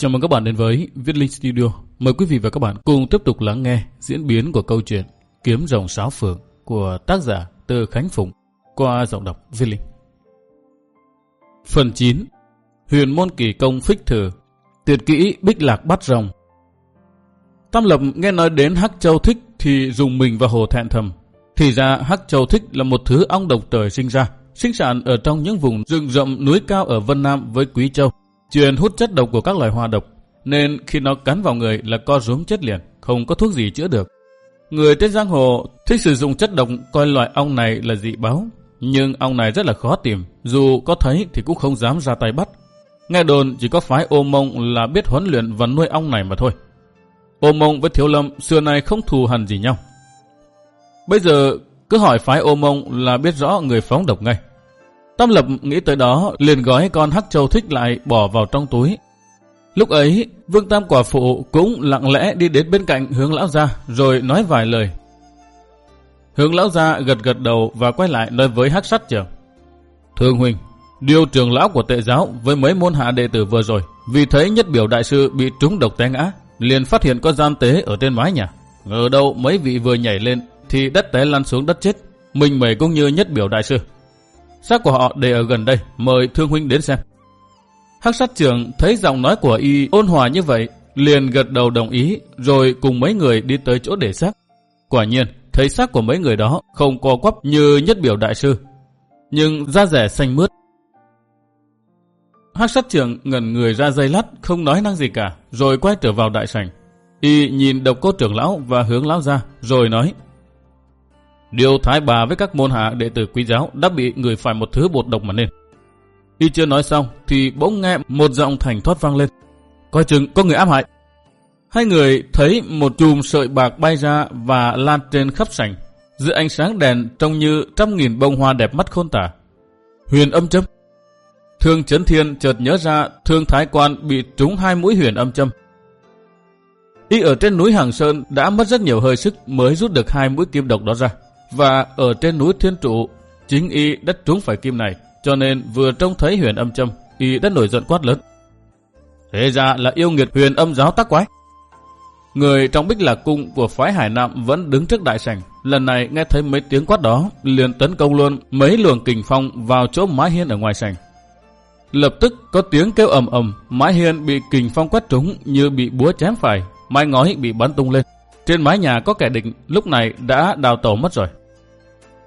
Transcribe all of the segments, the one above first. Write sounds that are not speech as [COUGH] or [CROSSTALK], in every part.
Chào mừng các bạn đến với Viết Linh Studio. Mời quý vị và các bạn cùng tiếp tục lắng nghe diễn biến của câu chuyện Kiếm rồng sáo phượng của tác giả Từ Khánh Phụng qua giọng đọc Viết Linh. Phần 9 Huyền môn kỳ công phích thử Tuyệt kỹ bích lạc bắt rồng Tam Lập nghe nói đến Hắc Châu Thích thì dùng mình và hồ thẹn thầm. Thì ra Hắc Châu Thích là một thứ ong độc trời sinh ra, sinh sản ở trong những vùng rừng rậm núi cao ở Vân Nam với Quý Châu Truyền hút chất độc của các loài hoa độc, nên khi nó cắn vào người là co rúm chết liền, không có thuốc gì chữa được. Người trên giang hồ thích sử dụng chất độc coi loài ong này là dị báo, nhưng ong này rất là khó tìm, dù có thấy thì cũng không dám ra tay bắt. Nghe đồn chỉ có phái ô mông là biết huấn luyện và nuôi ong này mà thôi. Ô mông với thiếu lâm xưa nay không thù hằn gì nhau. Bây giờ cứ hỏi phái ô mông là biết rõ người phóng độc ngay. Tam Lập nghĩ tới đó, liền gói con Hắc Châu thích lại bỏ vào trong túi. Lúc ấy, Vương Tam quả phụ cũng lặng lẽ đi đến bên cạnh hướng lão ra, rồi nói vài lời. Hướng lão ra gật gật đầu và quay lại nói với Hắc Sắt trưởng. Thương huynh, điều trưởng lão của tệ giáo với mấy môn hạ đệ tử vừa rồi, vì thấy nhất biểu đại sư bị trúng độc té ngã, liền phát hiện có gian tế ở trên mái nhà. Ngờ đâu mấy vị vừa nhảy lên thì đất té lăn xuống đất chết, mình mẩy cũng như nhất biểu đại sư. Xác của họ để ở gần đây, mời thương huynh đến xem. Hắc sát trưởng thấy giọng nói của y ôn hòa như vậy, liền gật đầu đồng ý, rồi cùng mấy người đi tới chỗ để xác. Quả nhiên, thấy xác của mấy người đó không co quắp như nhất biểu đại sư, nhưng da rẻ xanh mướt. Hắc sát trưởng ngẩn người ra dây lát, không nói năng gì cả, rồi quay trở vào đại sảnh. Y nhìn độc cô trưởng lão và hướng lão ra, rồi nói, Điều thái bà với các môn hạ đệ tử quý giáo đã bị người phải một thứ bột độc mà nên. Y chưa nói xong thì bỗng nghe một giọng thành thoát vang lên. Coi chừng có người ám hại. Hai người thấy một chùm sợi bạc bay ra và lan trên khắp sảnh. Giữa ánh sáng đèn trông như trăm nghìn bông hoa đẹp mắt khôn tả. Huyền âm châm. Thương Chấn Thiên chợt nhớ ra thương thái quan bị trúng hai mũi huyền âm châm. Y ở trên núi Hàng Sơn đã mất rất nhiều hơi sức mới rút được hai mũi kim độc đó ra. Và ở trên núi Thiên Trụ, chính y đất trúng phải kim này, cho nên vừa trông thấy huyền âm châm, y đã nổi giận quát lớn. Thế ra là yêu nghiệt huyền âm giáo tác quái. Người trong bích lạc cung của phái Hải Nam vẫn đứng trước đại sảnh. Lần này nghe thấy mấy tiếng quát đó, liền tấn công luôn mấy luồng kình phong vào chỗ mái hiên ở ngoài sảnh. Lập tức có tiếng kêu ầm ầm, mái hiên bị kình phong quét trúng như bị búa chém phải, mái ngói bị bắn tung lên. Trên mái nhà có kẻ địch lúc này đã đào tổ mất rồi.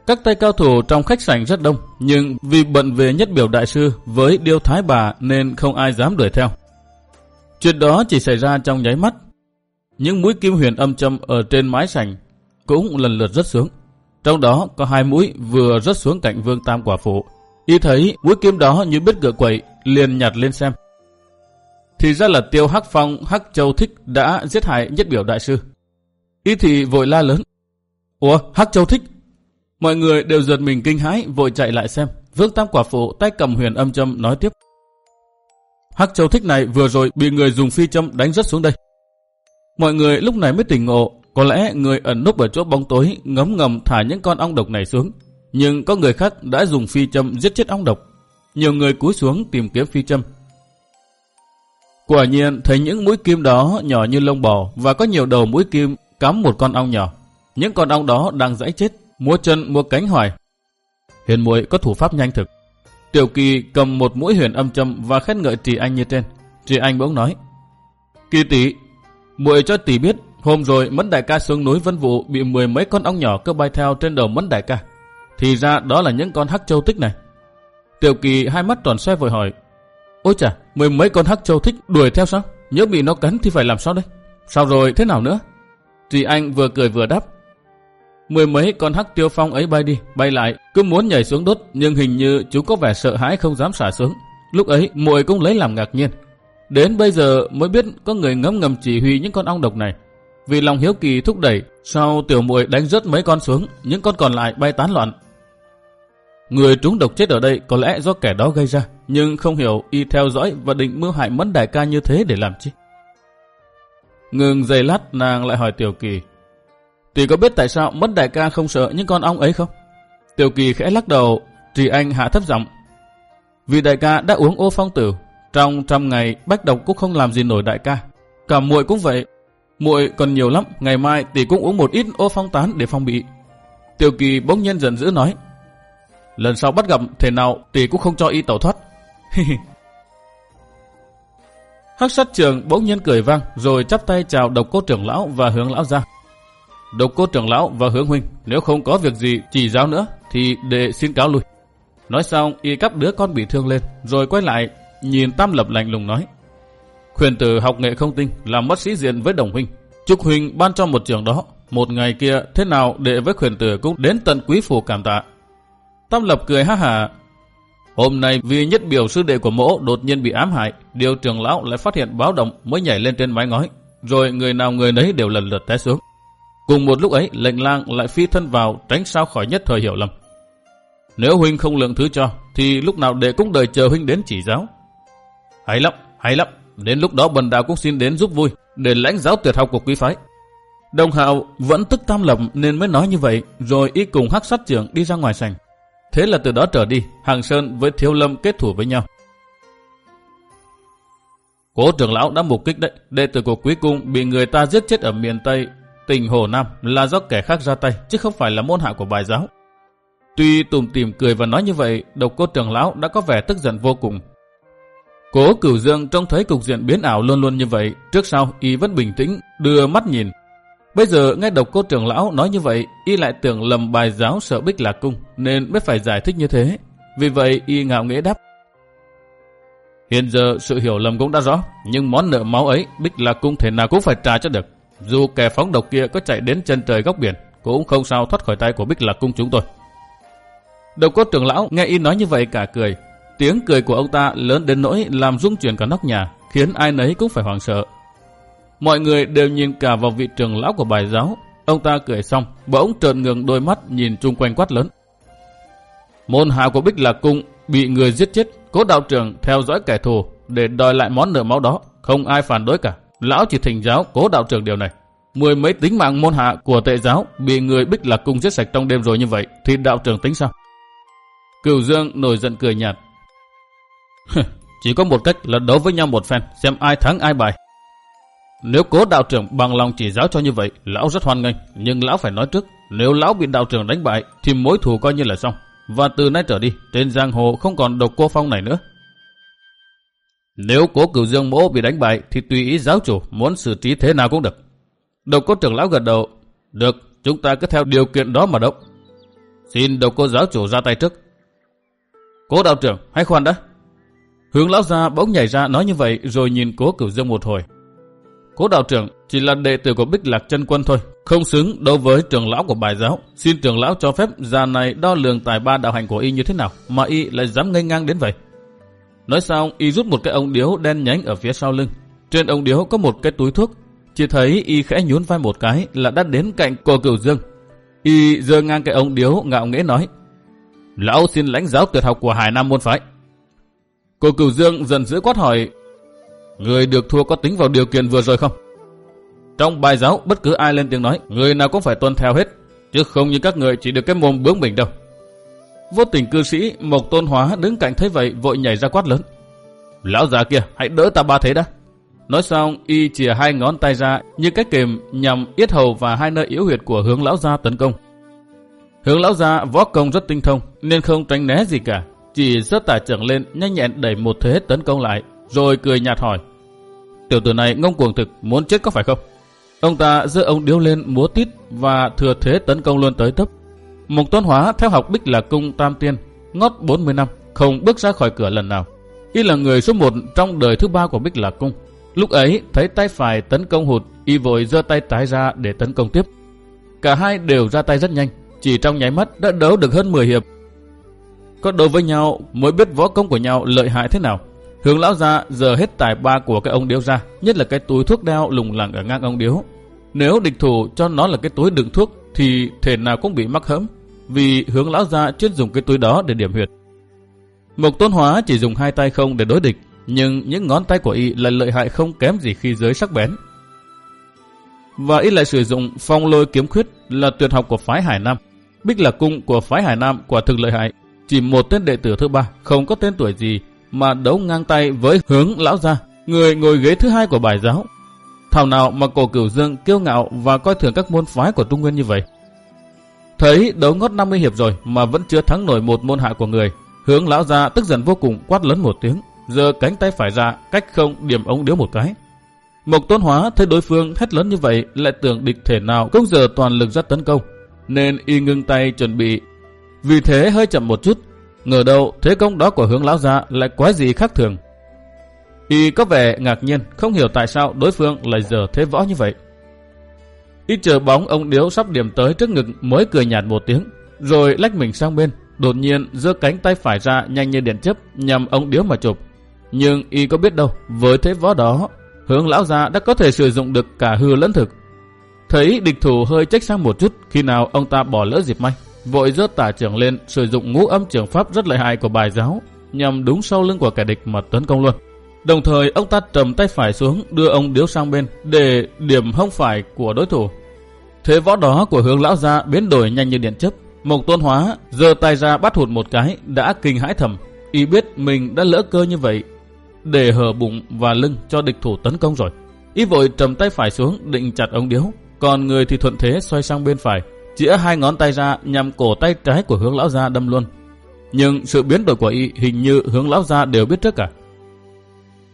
Các tay cao thủ trong khách sảnh rất đông, nhưng vì bận về nhất biểu đại sư với điêu thái bà nên không ai dám đuổi theo. Chuyện đó chỉ xảy ra trong nháy mắt. Những mũi kim huyền âm châm ở trên mái sảnh cũng lần lượt rớt xuống. Trong đó có hai mũi vừa rớt xuống cạnh vương tam quả phụ. Y thấy mũi kim đó như biết gựa quậy, liền nhặt lên xem. Thì ra là tiêu hắc phong hắc châu thích đã giết hại nhất biểu đại sư. Y thì vội la lớn. Ủa, Hắc Châu thích. Mọi người đều giật mình kinh hãi, vội chạy lại xem. Vương Tam Quả Phụ tay cầm huyền âm châm nói tiếp. Hắc Châu thích này vừa rồi bị người dùng phi châm đánh rất xuống đây. Mọi người lúc này mới tỉnh ngộ, có lẽ người ẩn núp ở chỗ bóng tối ngấm ngầm thả những con ong độc này xuống. Nhưng có người khác đã dùng phi châm giết chết ong độc. Nhiều người cúi xuống tìm kiếm phi châm. Quả nhiên thấy những mũi kim đó nhỏ như lông bò và có nhiều đầu mũi kim cắm một con ong nhỏ. Những con ong đó đang dãy chết, múa chân múa cánh hỏi. Huyền muội có thủ pháp nhanh thực. Tiểu kỳ cầm một mũi huyền âm châm và khen ngợi Trì Anh như trên. Trì Anh bỗng nói. Kỳ tỷ, muội cho tỷ biết, hôm rồi Mẫn Đại ca xuống núi Vân Vũ bị mười mấy con ong nhỏ cơ bay theo trên đầu Mẫn Đại ca. Thì ra đó là những con hắc châu tích này. Tiểu kỳ hai mắt tròn xoe vội hỏi. Ôi chà, mười mấy con hắc châu thích đuổi theo sao? Nhớ bị nó cắn thì phải làm sao đây? Sao rồi thế nào nữa? Trì Anh vừa cười vừa đáp. Mười mấy con hắc tiêu phong ấy bay đi, bay lại, cứ muốn nhảy xuống đốt, nhưng hình như chúng có vẻ sợ hãi không dám xả xuống. Lúc ấy, muội cũng lấy làm ngạc nhiên. Đến bây giờ mới biết có người ngấm ngầm chỉ huy những con ong độc này. Vì lòng hiếu kỳ thúc đẩy, sau tiểu muội đánh rớt mấy con xuống, những con còn lại bay tán loạn. Người trúng độc chết ở đây có lẽ do kẻ đó gây ra, nhưng không hiểu y theo dõi và định mưu hại mẫn đại ca như thế để làm chi. Ngừng giây lát nàng lại hỏi Tiểu Kỳ. Tỷ có biết tại sao mất đại ca không sợ những con ong ấy không? Tiểu Kỳ khẽ lắc đầu, Trì Anh hạ thấp giọng. Vì đại ca đã uống ô phong tử, Trong trăm ngày, Bách Độc cũng không làm gì nổi đại ca. Cả muội cũng vậy. Muội còn nhiều lắm, ngày mai tỷ cũng uống một ít ô phong tán để phong bị. tiểu kỳ bỗng nhiên giận dữ nói. Lần sau bắt gặp thể nào tỷ cũng không cho y tẩu thoát. [LAUGHS] Hắc sát trường bỗng nhiên cười vang rồi chắp tay chào độc cô trưởng lão và hướng lão ra. Độc cô trưởng lão và hướng huynh nếu không có việc gì chỉ giáo nữa thì đệ xin cáo lui. Nói xong y cắp đứa con bị thương lên rồi quay lại nhìn Tam Lập lạnh lùng nói. Khuyên tử học nghệ không tinh làm mất sĩ diện với đồng huynh. Chúc huynh ban cho một trường đó. Một ngày kia thế nào đệ với khuyên tử cũng đến tận quý phủ cảm tạ. Tam Lập cười ha hả Hôm nay vì nhất biểu sư đệ của mỗ đột nhiên bị ám hại, điều trưởng lão lại phát hiện báo động mới nhảy lên trên mái ngói, rồi người nào người nấy đều lần lượt té xuống. Cùng một lúc ấy, lệnh lang lại phi thân vào tránh sao khỏi nhất thời hiểu lầm. Nếu huynh không lượng thứ cho, thì lúc nào đệ cũng đợi chờ huynh đến chỉ giáo. Hay lắm, hay lắm, đến lúc đó bần đạo cũng xin đến giúp vui, để lãnh giáo tuyệt học của quý phái. Đồng hạo vẫn tức tam lập nên mới nói như vậy, rồi y cùng hắc sát trưởng đi ra ngoài sảnh. Thế là từ đó trở đi, Hàng Sơn với Thiếu Lâm kết thủ với nhau. Cố trưởng lão đã mục kích đấy, đệ tử của quý cung bị người ta giết chết ở miền Tây, tỉnh Hồ Nam là do kẻ khác ra tay, chứ không phải là môn hạ của bài giáo. Tuy tùm tìm cười và nói như vậy, độc cô trưởng lão đã có vẻ tức giận vô cùng. Cố cửu dương trông thấy cục diện biến ảo luôn luôn như vậy, trước sau y vẫn bình tĩnh, đưa mắt nhìn, Bây giờ nghe độc cô trưởng lão nói như vậy, y lại tưởng lầm bài giáo sợ bích lạc cung, nên mới phải giải thích như thế. Vì vậy y ngạo nghễ đáp. Hiện giờ sự hiểu lầm cũng đã rõ, nhưng món nợ máu ấy bích lạc cung thể nào cũng phải trả cho được. Dù kẻ phóng độc kia có chạy đến chân trời góc biển, cũng không sao thoát khỏi tay của bích lạc cung chúng tôi. Độc cô trưởng lão nghe y nói như vậy cả cười. Tiếng cười của ông ta lớn đến nỗi làm rung chuyển cả nóc nhà, khiến ai nấy cũng phải hoảng sợ. Mọi người đều nhìn cả vào vị trưởng lão của bài giáo. Ông ta cười xong, bỗng trợn ngừng đôi mắt nhìn chung quanh quát lớn. Môn hạ của Bích Lạc Cung bị người giết chết, cố đạo trưởng theo dõi kẻ thù để đòi lại món nợ máu đó. Không ai phản đối cả. Lão chỉ thỉnh giáo cố đạo trưởng điều này. Mười mấy tính mạng môn hạ của tệ giáo bị người Bích Lạc Cung giết sạch trong đêm rồi như vậy thì đạo trưởng tính sao? Cửu Dương nổi giận cười nhạt. Chỉ có một cách là đấu với nhau một phen xem ai thắng ai bài. Nếu cố đạo trưởng bằng lòng chỉ giáo cho như vậy, lão rất hoan nghênh. Nhưng lão phải nói trước, nếu lão bị đạo trưởng đánh bại, thì mối thù coi như là xong. Và từ nay trở đi, trên giang hồ không còn độc cô phong này nữa. Nếu cố cửu dương mỗ bị đánh bại, thì tùy ý giáo chủ muốn xử trí thế nào cũng được. Độc cô trưởng lão gật đầu, được, chúng ta cứ theo điều kiện đó mà động. Xin độc cô giáo chủ ra tay trước. Cố đạo trưởng, hãy khoan đã. Hướng lão gia bỗng nhảy ra nói như vậy rồi nhìn cố cửu dương một hồi, Cố đạo trưởng chỉ là đệ tử của Bích Lạc chân Quân thôi, không xứng đối với trưởng lão của bài giáo. Xin trưởng lão cho phép già này đo lường tài ba đạo hành của y như thế nào mà y lại dám ngây ngang đến vậy. Nói xong, y rút một cái ống điếu đen nhánh ở phía sau lưng. Trên ống điếu có một cái túi thuốc. Chỉ thấy y khẽ nhún vai một cái là đã đến cạnh cô cửu dương. Y giơ ngang cái ống điếu ngạo nghễ nói. Lão xin lãnh giáo tuyệt học của Hải Nam môn phái. Cô cửu dương dần dữ quát hỏi Người được thua có tính vào điều kiện vừa rồi không? Trong bài giáo, bất cứ ai lên tiếng nói, người nào cũng phải tuân theo hết, chứ không như các người chỉ được cái mồm bướng mình đâu. Vô tình cư sĩ Mộc Tôn Hóa đứng cạnh thấy vậy vội nhảy ra quát lớn. Lão già kia, hãy đỡ ta ba thế đã. Nói xong, y chìa hai ngón tay ra như cách kềm nhằm yết hầu và hai nơi yếu huyệt của hướng lão gia tấn công. Hướng lão gia võ công rất tinh thông nên không tránh né gì cả, chỉ rất tải trưởng lên nhanh nhẹn đẩy một thế tấn công lại, rồi cười nhạt hỏi. Tiểu tử này ngông cuồng thực, muốn chết có phải không? Ông ta giơ ông điếu lên múa tít và thừa thế tấn công luôn tới tấp. Mục Tôn Hóa theo học Bích là cung tam tiên, ngót 40 năm, không bước ra khỏi cửa lần nào. Y là người số một trong đời thứ ba của Bích Lạc Cung. Lúc ấy, thấy tay phải tấn công hụt, y vội giơ tay trái ra để tấn công tiếp. Cả hai đều ra tay rất nhanh, chỉ trong nháy mắt đã đấu được hơn 10 hiệp. Có đấu với nhau mới biết võ công của nhau lợi hại thế nào. Hướng lão ra giờ hết tài ba của cái ông điếu ra, nhất là cái túi thuốc đeo lùng lẳng ở ngang ông điếu. Nếu địch thủ cho nó là cái túi đựng thuốc thì thể nào cũng bị mắc hẫm, vì hướng lão gia chuyên dùng cái túi đó để điểm huyệt. Mộc Tôn Hóa chỉ dùng hai tay không để đối địch, nhưng những ngón tay của y lại lợi hại không kém gì khi giới sắc bén. Và y lại sử dụng phong lôi kiếm khuyết là tuyệt học của phái Hải Nam. Bích là cung của phái Hải Nam quả thực lợi hại. Chỉ một tên đệ tử thứ ba, không có tên tuổi gì, mà đấu ngang tay với hướng lão gia, người ngồi ghế thứ hai của bài giáo. Thảo nào mà cổ cửu dương kiêu ngạo và coi thường các môn phái của Trung Nguyên như vậy. Thấy đấu ngót 50 hiệp rồi mà vẫn chưa thắng nổi một môn hạ của người, hướng lão ra tức giận vô cùng quát lớn một tiếng, giơ cánh tay phải ra cách không điểm ống điếu một cái. Mộc Tôn Hóa thấy đối phương hét lớn như vậy lại tưởng địch thể nào cũng giờ toàn lực ra tấn công, nên y ngưng tay chuẩn bị. Vì thế hơi chậm một chút, ngờ đâu thế công đó của hướng lão gia lại quá gì khác thường. Y có vẻ ngạc nhiên, không hiểu tại sao đối phương lại giờ thế võ như vậy. Y chờ bóng ông điếu sắp điểm tới trước ngực mới cười nhạt một tiếng, rồi lách mình sang bên, đột nhiên giơ cánh tay phải ra nhanh như điện chớp nhằm ông điếu mà chụp. Nhưng y có biết đâu, với thế võ đó, hướng lão gia đã có thể sử dụng được cả hư lẫn thực. Thấy địch thủ hơi trách sang một chút khi nào ông ta bỏ lỡ dịp may, vội giơ tả trưởng lên sử dụng ngũ âm trường pháp rất lợi hại của bài giáo nhằm đúng sau lưng của kẻ địch mà tấn công luôn. Đồng thời, ông ta trầm tay phải xuống, đưa ông điếu sang bên, để điểm hông phải của đối thủ. Thế võ đó của hướng lão gia biến đổi nhanh như điện chớp. Mộc tôn hóa giơ tay ra bắt hụt một cái, đã kinh hãi thầm. Y biết mình đã lỡ cơ như vậy, để hở bụng và lưng cho địch thủ tấn công rồi. Y vội trầm tay phải xuống, định chặt ông điếu. Còn người thì thuận thế xoay sang bên phải, chĩa hai ngón tay ra nhằm cổ tay trái của hướng lão gia đâm luôn. Nhưng sự biến đổi của y hình như hướng lão gia đều biết trước cả.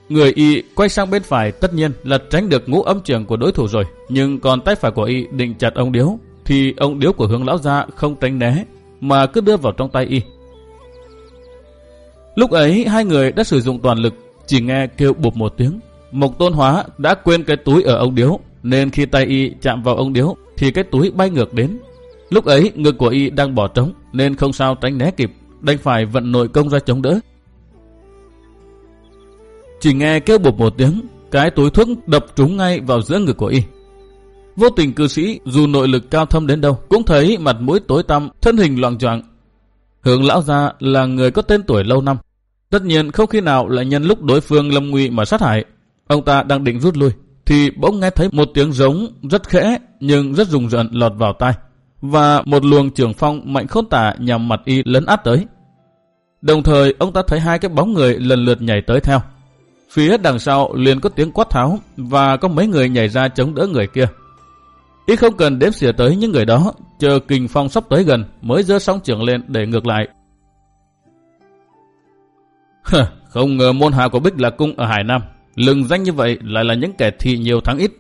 Người y quay sang bên phải tất nhiên là tránh được ngũ âm trường của đối thủ rồi. Nhưng còn tay phải của y định chặt ông điếu, thì ông điếu của hướng lão gia không tránh né, mà cứ đưa vào trong tay y. Lúc ấy hai người đã sử dụng toàn lực, chỉ nghe kêu bụp một tiếng. Mộc tôn hóa đã quên cái túi ở ông điếu, nên khi tay y chạm vào ông điếu, thì cái túi bay ngược đến. Lúc ấy ngực của y đang bỏ trống, nên không sao tránh né kịp, đành phải vận nội công ra chống đỡ. Chỉ nghe kêu bụp một tiếng, cái túi thuốc đập trúng ngay vào giữa ngực của y. Vô tình cư sĩ dù nội lực cao thâm đến đâu cũng thấy mặt mũi tối tăm, thân hình loạn choạng. Hướng lão gia là người có tên tuổi lâu năm. Tất nhiên không khi nào lại nhân lúc đối phương lâm nguy mà sát hại. Ông ta đang định rút lui, thì bỗng nghe thấy một tiếng giống rất khẽ nhưng rất rùng rợn lọt vào tai. Và một luồng trường phong mạnh khôn tả nhằm mặt y lấn át tới. Đồng thời ông ta thấy hai cái bóng người lần lượt nhảy tới theo. Phía đằng sau liền có tiếng quát tháo và có mấy người nhảy ra chống đỡ người kia. Ý không cần đếm xỉa tới những người đó, chờ kình phong sắp tới gần mới dơ sóng trưởng lên để ngược lại. [LAUGHS] không ngờ môn hạ của Bích là cung ở Hải Nam, lừng danh như vậy lại là những kẻ thị nhiều thắng ít.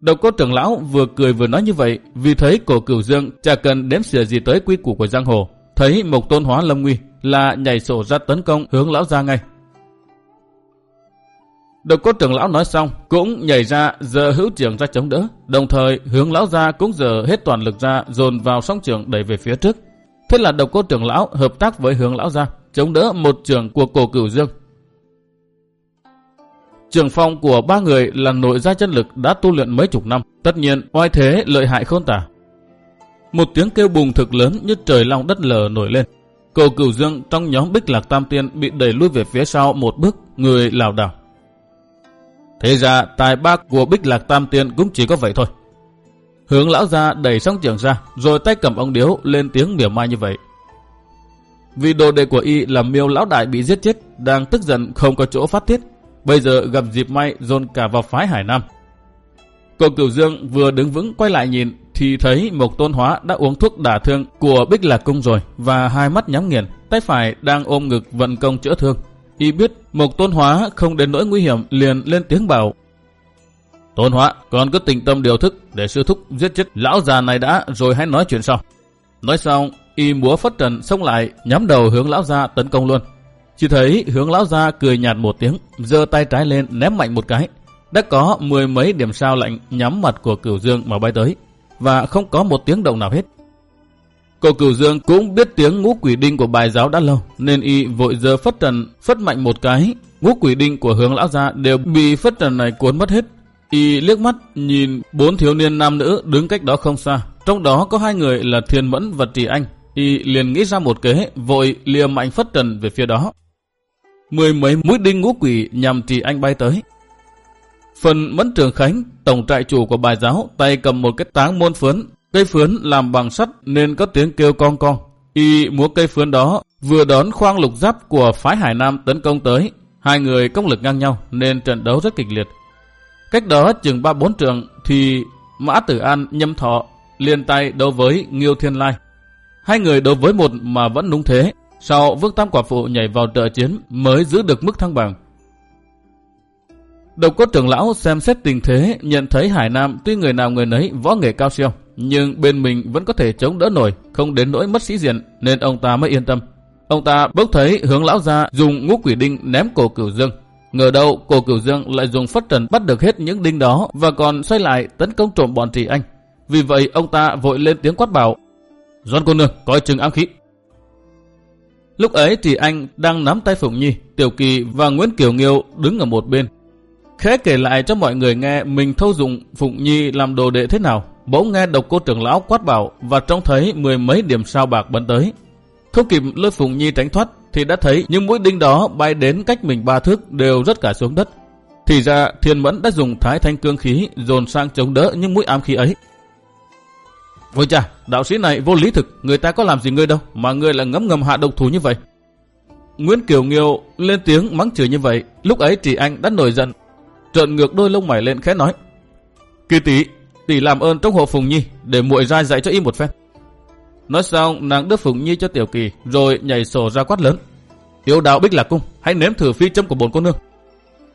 Đầu cô trưởng lão vừa cười vừa nói như vậy vì thấy cổ cửu dương chả cần đếm xỉa gì tới quy củ của giang hồ. Thấy mộc tôn hóa lâm nguy là nhảy sổ ra tấn công hướng lão ra ngay. Độc cốt trưởng lão nói xong, cũng nhảy ra giờ hữu trưởng ra chống đỡ, đồng thời hướng lão ra cũng giờ hết toàn lực ra dồn vào song trưởng đẩy về phía trước. Thế là độc cốt trưởng lão hợp tác với hướng lão ra, chống đỡ một trưởng của cổ cửu dương. Trường phong của ba người là nội gia chân lực đã tu luyện mấy chục năm, tất nhiên oai thế lợi hại khôn tả. Một tiếng kêu bùng thực lớn như trời long đất lở nổi lên. Cổ cửu dương trong nhóm bích lạc tam tiên bị đẩy lui về phía sau một bước, người lảo đảo. Thế ra tài ba của Bích Lạc Tam Tiên cũng chỉ có vậy thôi. Hướng lão ra đẩy song trưởng ra, rồi tay cầm ông điếu lên tiếng mỉa mai như vậy. Vì đồ đệ của y là miêu lão đại bị giết chết, đang tức giận không có chỗ phát tiết. Bây giờ gặp dịp may dồn cả vào phái Hải Nam. Cậu Cửu Dương vừa đứng vững quay lại nhìn thì thấy Mộc Tôn Hóa đã uống thuốc đả thương của Bích Lạc Cung rồi và hai mắt nhắm nghiền, tay phải đang ôm ngực vận công chữa thương. Y biết mục Tôn Hóa không đến nỗi nguy hiểm liền lên tiếng bảo. Tôn Hóa, còn cứ tình tâm điều thức để sư thúc giết chết lão già này đã rồi hãy nói chuyện sau. Nói xong, Y múa phất trần xông lại nhắm đầu hướng lão gia tấn công luôn. Chỉ thấy hướng lão gia cười nhạt một tiếng, giơ tay trái lên ném mạnh một cái. Đã có mười mấy điểm sao lạnh nhắm mặt của cửu dương mà bay tới, và không có một tiếng động nào hết. Cổ cửu dương cũng biết tiếng ngũ quỷ đinh của bài giáo đã lâu, nên y vội giờ phất trần, phất mạnh một cái. Ngũ quỷ đinh của hướng lão gia đều bị phất trần này cuốn mất hết. Y liếc mắt nhìn bốn thiếu niên nam nữ đứng cách đó không xa. Trong đó có hai người là Thiên Mẫn và Trì Anh. Y liền nghĩ ra một kế, vội lìa mạnh phất trần về phía đó. Mười mấy mũi đinh ngũ quỷ nhằm Trì Anh bay tới. Phần Mẫn Trường Khánh, tổng trại chủ của bài giáo, tay cầm một cái táng môn phấn Cây phướn làm bằng sắt nên có tiếng kêu con con. Y múa cây phướn đó Vừa đón khoang lục giáp của phái Hải Nam tấn công tới, hai người công lực ngang nhau nên trận đấu rất kịch liệt. Cách đó chừng ba bốn trường thì Mã Tử An nhâm thọ liên tay đấu với Nghiêu Thiên Lai. Hai người đấu với một mà vẫn đúng thế. Sau Vương Tam Quả Phụ nhảy vào trợ chiến mới giữ được mức thăng bằng. Độc cốt trưởng lão xem xét tình thế, nhận thấy Hải Nam tuy người nào người nấy võ nghệ cao siêu, nhưng bên mình vẫn có thể chống đỡ nổi, không đến nỗi mất sĩ diện, nên ông ta mới yên tâm. Ông ta bốc thấy hướng lão ra dùng ngũ quỷ đinh ném cổ cửu dương. Ngờ đâu cổ cửu dương lại dùng phất trần bắt được hết những đinh đó và còn xoay lại tấn công trộm bọn trì anh. Vì vậy ông ta vội lên tiếng quát bảo Doan cô nương coi chừng ám khí. Lúc ấy trì anh đang nắm tay Phụng Nhi, Tiểu Kỳ và Nguyễn Kiều Nghiêu đứng ở một bên Khẽ kể lại cho mọi người nghe mình thâu dụng Phụng Nhi làm đồ đệ thế nào. Bỗng nghe độc cô trưởng lão quát bảo và trông thấy mười mấy điểm sao bạc bắn tới. Không kịp lôi Phụng Nhi tránh thoát thì đã thấy những mũi đinh đó bay đến cách mình ba thước đều rất cả xuống đất. Thì ra thiên mẫn đã dùng thái thanh cương khí dồn sang chống đỡ những mũi ám khí ấy. Ôi cha đạo sĩ này vô lý thực, người ta có làm gì ngươi đâu mà ngươi lại ngấm ngầm hạ độc thủ như vậy. Nguyễn Kiều Nghiêu lên tiếng mắng chửi như vậy, lúc ấy chỉ anh đã nổi giận trợn ngược đôi lông mày lên khẽ nói. Kỳ tỷ, tỷ làm ơn trong hộ Phùng Nhi để muội ra dạy cho y một phen. Nói xong nàng đưa Phùng Nhi cho Tiểu Kỳ rồi nhảy sổ ra quát lớn. Yêu đạo bích lạc cung, hãy nếm thử phi châm của bồn cô nương.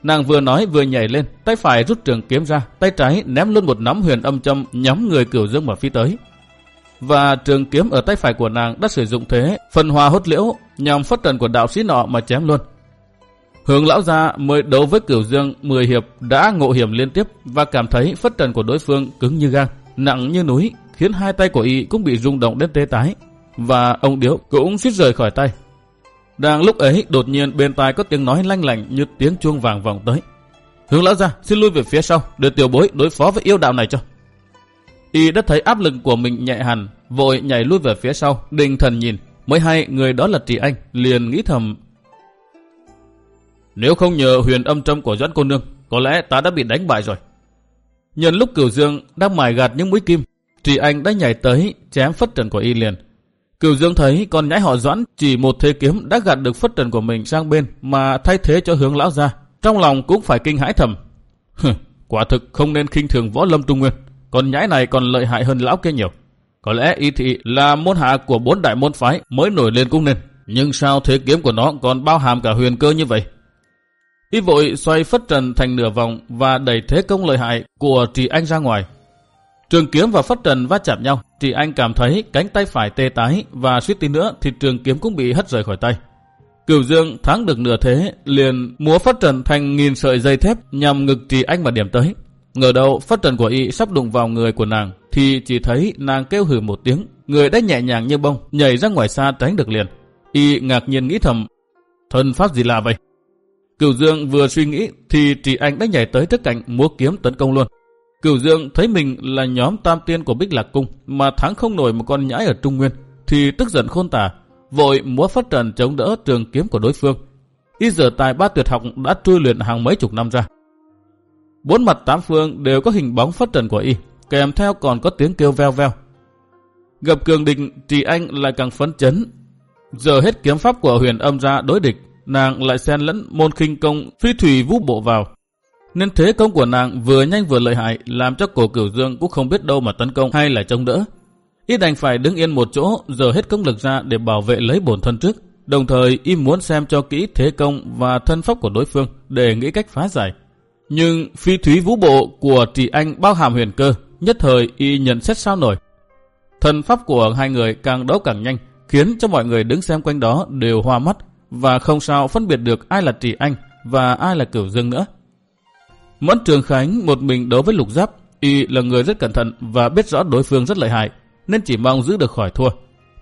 Nàng vừa nói vừa nhảy lên, tay phải rút trường kiếm ra, tay trái ném luôn một nắm huyền âm châm nhắm người cửu dương mà phi tới. Và trường kiếm ở tay phải của nàng đã sử dụng thế, phần hòa hốt liễu nhằm phất trần của đạo sĩ nọ mà chém luôn. Hướng lão gia mới đấu với cửu dương 10 hiệp đã ngộ hiểm liên tiếp và cảm thấy phất trần của đối phương cứng như gang, nặng như núi, khiến hai tay của y cũng bị rung động đến tê tái. Và ông Điếu cũng suýt rời khỏi tay. Đang lúc ấy đột nhiên bên tai có tiếng nói lanh lành như tiếng chuông vàng vọng tới. Hướng lão gia xin lui về phía sau để tiểu bối đối phó với yêu đạo này cho. Y đã thấy áp lực của mình nhẹ hẳn, vội nhảy lui về phía sau, định thần nhìn. Mới hay người đó là Trị Anh, liền nghĩ thầm nếu không nhờ huyền âm trâm của Doãn cô nương, có lẽ ta đã bị đánh bại rồi. Nhân lúc Cửu Dương đang mài gạt những mũi kim, Trì Anh đã nhảy tới chém phất trần của y liền. Cửu Dương thấy con nhãi họ Doãn chỉ một thế kiếm đã gạt được phất trần của mình sang bên mà thay thế cho hướng lão ra. Trong lòng cũng phải kinh hãi thầm. Quả thực không nên khinh thường võ lâm trung nguyên. Con nhãi này còn lợi hại hơn lão kia nhiều. Có lẽ y thị là môn hạ của bốn đại môn phái mới nổi lên cũng nên. Nhưng sao thế kiếm của nó còn bao hàm cả huyền cơ như vậy? Y vội xoay phất trần thành nửa vòng và đẩy thế công lợi hại của Trì Anh ra ngoài. Trường kiếm và phất trần va chạm nhau, Trì Anh cảm thấy cánh tay phải tê tái và suýt tí nữa thì trường kiếm cũng bị hất rời khỏi tay. Cửu Dương thắng được nửa thế, liền múa phất trần thành nghìn sợi dây thép nhằm ngực Trì Anh mà điểm tới. Ngờ đâu phất trần của y sắp đụng vào người của nàng, thì chỉ thấy nàng kêu hừ một tiếng, người đã nhẹ nhàng như bông, nhảy ra ngoài xa tránh được liền. Y ngạc nhiên nghĩ thầm, thân pháp gì lạ vậy? Cửu Dương vừa suy nghĩ thì Trì Anh đã nhảy tới trước cạnh múa kiếm tấn công luôn. Cửu Dương thấy mình là nhóm tam tiên của Bích Lạc Cung mà thắng không nổi một con nhãi ở Trung Nguyên thì tức giận khôn tả, vội múa phát trần chống đỡ trường kiếm của đối phương. Y giờ tài ba tuyệt học đã trui luyện hàng mấy chục năm ra. Bốn mặt tám phương đều có hình bóng phát trần của Y, kèm theo còn có tiếng kêu veo veo. Gặp cường địch, Trì Anh lại càng phấn chấn. Giờ hết kiếm pháp của huyền âm ra đối địch, nàng lại xen lẫn môn khinh công phi thủy vũ bộ vào. Nên thế công của nàng vừa nhanh vừa lợi hại làm cho cổ cửu dương cũng không biết đâu mà tấn công hay là chống đỡ. Y đành phải đứng yên một chỗ giờ hết công lực ra để bảo vệ lấy bổn thân trước. Đồng thời y muốn xem cho kỹ thế công và thân pháp của đối phương để nghĩ cách phá giải. Nhưng phi thúy vũ bộ của tỷ anh bao hàm huyền cơ, nhất thời y nhận xét sao nổi. Thân pháp của hai người càng đấu càng nhanh, khiến cho mọi người đứng xem quanh đó đều hoa mắt, và không sao phân biệt được ai là Trì Anh và ai là Cửu Dương nữa. Mẫn Trường Khánh một mình đấu với Lục Giáp, y là người rất cẩn thận và biết rõ đối phương rất lợi hại, nên chỉ mong giữ được khỏi thua,